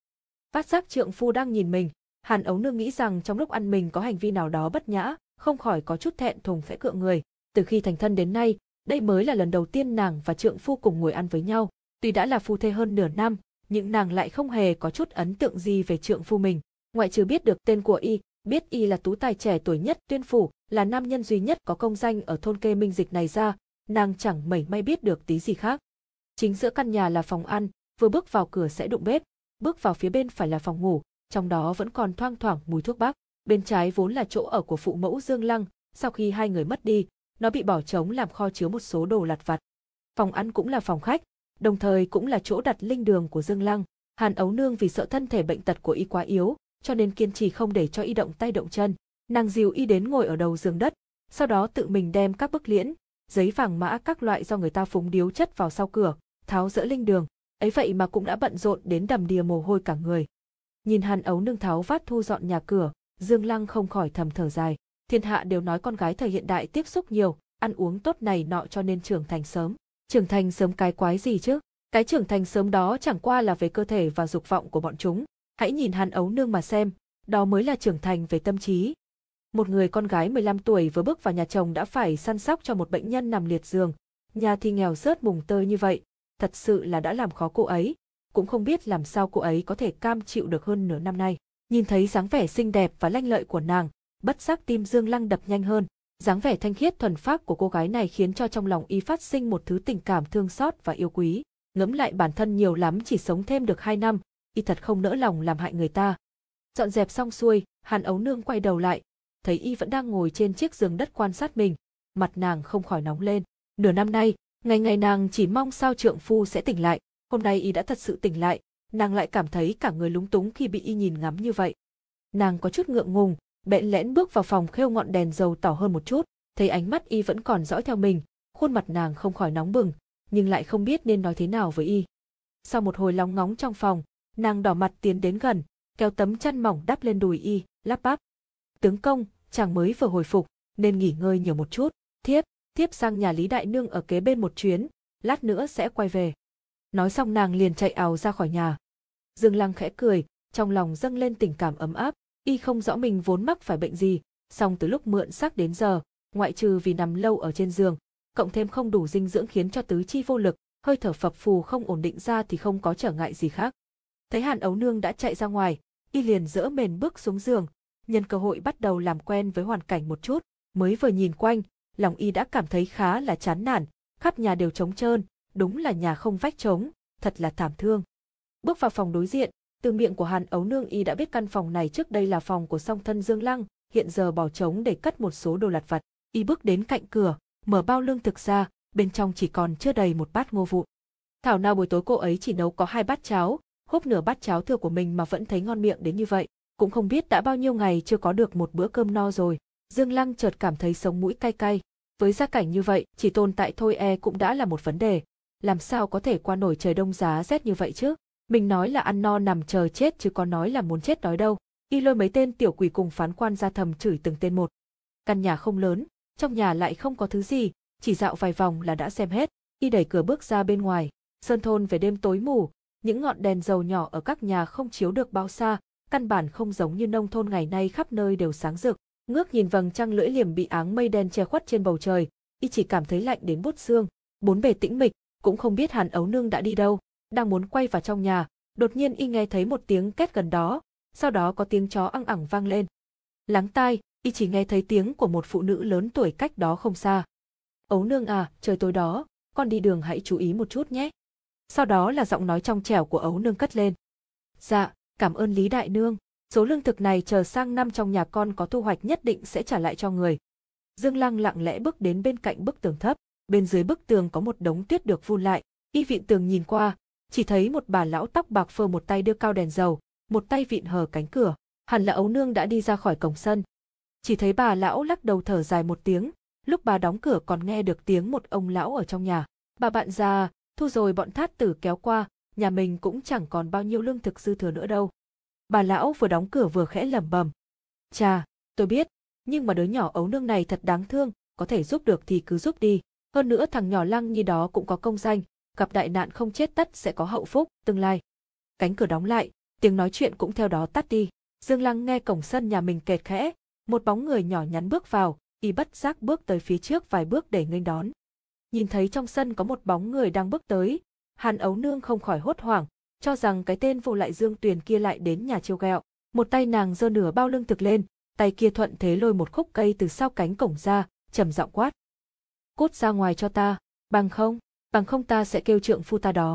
Speaker 1: Phát giác trượng phu đang nhìn mình, Hàn Ấu Nương nghĩ rằng trong lúc ăn mình có hành vi nào đó bất nhã, không khỏi có chút thẹn thùng phẽ cựa người. Từ khi thành thân đến nay, đây mới là lần đầu tiên nàng và trượng phu cùng ngồi ăn với nhau. Tuy đã là phu thê hơn nửa năm, nhưng nàng lại không hề có chút ấn tượng gì về trượng phu mình. Ngoại trừ biết được tên của y, biết y là tú tài trẻ tuổi nhất tuyên phủ, là nam nhân duy nhất có công danh ở thôn kê minh dịch này ra, nàng chẳng mảy may biết được tí gì khác. Chính giữa căn nhà là phòng ăn, vừa bước vào cửa sẽ đụng bếp, bước vào phía bên phải là phòng ngủ, trong đó vẫn còn thoang thoảng mùi thuốc bắc. Bên trái vốn là chỗ ở của phụ mẫu Dương Lăng, sau khi hai người mất đi, nó bị bỏ trống làm kho chứa một số đồ lặt vặt. Phòng ăn cũng là phòng khách, đồng thời cũng là chỗ đặt linh đường của Dương Lăng. Hàn Ấu Nương vì sợ thân thể bệnh tật của y quá yếu, cho nên kiên trì không để cho y động tay động chân. Nàng dìu y đến ngồi ở đầu giường đất, sau đó tự mình đem các bức liễn, giấy vàng mã các loại do người ta phúng điếu chất vào sau cửa, tháo dỡ linh đường, ấy vậy mà cũng đã bận rộn đến đầm đìa mồ hôi cả người. Nhìn Hàn Ấu Nương tháo vát thu dọn nhà cửa, Dương Lăng không khỏi thầm thở dài. Thiên hạ đều nói con gái thời hiện đại tiếp xúc nhiều, ăn uống tốt này nọ cho nên trưởng thành sớm. Trưởng thành sớm cái quái gì chứ? Cái trưởng thành sớm đó chẳng qua là về cơ thể và dục vọng của bọn chúng. Hãy nhìn Hàn Ấu Nương mà xem, đó mới là trưởng thành về tâm trí. Một người con gái 15 tuổi vừa bước vào nhà chồng đã phải săn sóc cho một bệnh nhân nằm liệt giường. Nhà thì nghèo rớt mùng tơi như vậy, thật sự là đã làm khó cô ấy, cũng không biết làm sao cô ấy có thể cam chịu được hơn nửa năm nay. Nhìn thấy dáng vẻ xinh đẹp và lanh lợi của nàng, bất giác tim Dương Lăng đập nhanh hơn. Dáng vẻ thanh khiết thuần phác của cô gái này khiến cho trong lòng y phát sinh một thứ tình cảm thương xót và yêu quý. Ngẫm lại bản thân nhiều lắm chỉ sống thêm được hai năm, y thật không nỡ lòng làm hại người ta. Dọn dẹp xong xuôi, Hàn Ấu Nương quay đầu lại, thấy y vẫn đang ngồi trên chiếc giường đất quan sát mình, mặt nàng không khỏi nóng lên. Nửa năm nay, ngày ngày nàng chỉ mong sao trượng phu sẽ tỉnh lại, hôm nay y đã thật sự tỉnh lại, nàng lại cảm thấy cả người lúng túng khi bị y nhìn ngắm như vậy. Nàng có chút ngượng ngùng, bẽn lẽn bước vào phòng khêu ngọn đèn dầu tỏ hơn một chút, thấy ánh mắt y vẫn còn dõi theo mình, khuôn mặt nàng không khỏi nóng bừng, nhưng lại không biết nên nói thế nào với y. Sau một hồi lóng ngóng trong phòng, nàng đỏ mặt tiến đến gần, kéo tấm chăn mỏng đắp lên đùi y, lắp bắp. Tướng công, chàng mới vừa hồi phục, nên nghỉ ngơi nhiều một chút, thiếp, thiếp sang nhà Lý Đại Nương ở kế bên một chuyến, lát nữa sẽ quay về. Nói xong nàng liền chạy ào ra khỏi nhà. Dương Lăng khẽ cười, trong lòng dâng lên tình cảm ấm áp, y không rõ mình vốn mắc phải bệnh gì, song từ lúc mượn xác đến giờ, ngoại trừ vì nằm lâu ở trên giường, cộng thêm không đủ dinh dưỡng khiến cho tứ chi vô lực, hơi thở phập phù không ổn định ra thì không có trở ngại gì khác. Thấy Hàn Ấu Nương đã chạy ra ngoài, y liền dỡ mền bước xuống giường, nhân cơ hội bắt đầu làm quen với hoàn cảnh một chút, mới vừa nhìn quanh, lòng y đã cảm thấy khá là chán nản, khắp nhà đều trống trơn, đúng là nhà không vách trống, thật là thảm thương. Bước vào phòng đối diện, từ miệng của Hàn Ấu Nương y đã biết căn phòng này trước đây là phòng của song thân Dương Lăng, hiện giờ bỏ trống để cất một số đồ lặt vặt. Y bước đến cạnh cửa, mở bao lương thực ra, bên trong chỉ còn chưa đầy một bát ngô vụ. Thảo nào buổi tối cô ấy chỉ nấu có hai bát cháo, húp nửa bát cháo thừa của mình mà vẫn thấy ngon miệng đến như vậy, cũng không biết đã bao nhiêu ngày chưa có được một bữa cơm no rồi. Dương Lăng chợt cảm thấy sống mũi cay cay, với gia cảnh như vậy, chỉ tồn tại thôi e cũng đã là một vấn đề, làm sao có thể qua nổi trời đông giá rét như vậy chứ? Mình nói là ăn no nằm chờ chết chứ có nói là muốn chết đói đâu. Y lôi mấy tên tiểu quỷ cùng phán quan ra thầm chửi từng tên một. Căn nhà không lớn, trong nhà lại không có thứ gì, chỉ dạo vài vòng là đã xem hết. Y đẩy cửa bước ra bên ngoài, sơn thôn về đêm tối mù, những ngọn đèn dầu nhỏ ở các nhà không chiếu được bao xa, căn bản không giống như nông thôn ngày nay khắp nơi đều sáng rực. Ngước nhìn vầng trăng lưỡi liềm bị áng mây đen che khuất trên bầu trời, y chỉ cảm thấy lạnh đến bút xương. Bốn bề tĩnh mịch, cũng không biết Hàn Ấu Nương đã đi đâu, đang muốn quay vào trong nhà, đột nhiên y nghe thấy một tiếng két gần đó, sau đó có tiếng chó ăng ẳng vang lên. Lắng tai, y chỉ nghe thấy tiếng của một phụ nữ lớn tuổi cách đó không xa. Ấu Nương à, trời tối đó, con đi đường hãy chú ý một chút nhé. Sau đó là giọng nói trong trẻo của Ấu Nương cất lên. Dạ, cảm ơn Lý Đại Nương, số lương thực này chờ sang năm trong nhà con có thu hoạch nhất định sẽ trả lại cho người. Dương Lăng lặng lẽ bước đến bên cạnh bức tường thấp, bên dưới bức tường có một đống tuyết được vun lại, y vịn tường nhìn qua, chỉ thấy một bà lão tóc bạc phơ một tay đưa cao đèn dầu, một tay vịn hờ cánh cửa, hẳn là ấu nương đã đi ra khỏi cổng sân. Chỉ thấy bà lão lắc đầu thở dài một tiếng, lúc bà đóng cửa còn nghe được tiếng một ông lão ở trong nhà. Bà bạn già, thu rồi bọn thát tử kéo qua, nhà mình cũng chẳng còn bao nhiêu lương thực dư thừa nữa đâu. Bà lão vừa đóng cửa vừa khẽ lẩm bẩm. Chà, tôi biết, nhưng mà đứa nhỏ ấu nương này thật đáng thương, có thể giúp được thì cứ giúp đi. Hơn nữa thằng nhỏ lăng như đó cũng có công danh, gặp đại nạn không chết tất sẽ có hậu phúc, tương lai. Cánh cửa đóng lại, tiếng nói chuyện cũng theo đó tắt đi. Dương Lăng nghe cổng sân nhà mình kẹt khẽ, một bóng người nhỏ nhắn bước vào, y bất giác bước tới phía trước vài bước để nghênh đón. Nhìn thấy trong sân có một bóng người đang bước tới, Hàn Ấu Nương không khỏi hốt hoảng, cho rằng cái tên vô lại Dương Tuyền kia lại đến nhà chiêu ghẹo. Một tay nàng giơ nửa bao lương thực lên, tay kia thuận thế lôi một khúc cây từ sau cánh cổng ra, trầm giọng quát. Cút ra ngoài cho ta, bằng không, bằng không ta sẽ kêu trượng phu ta đó.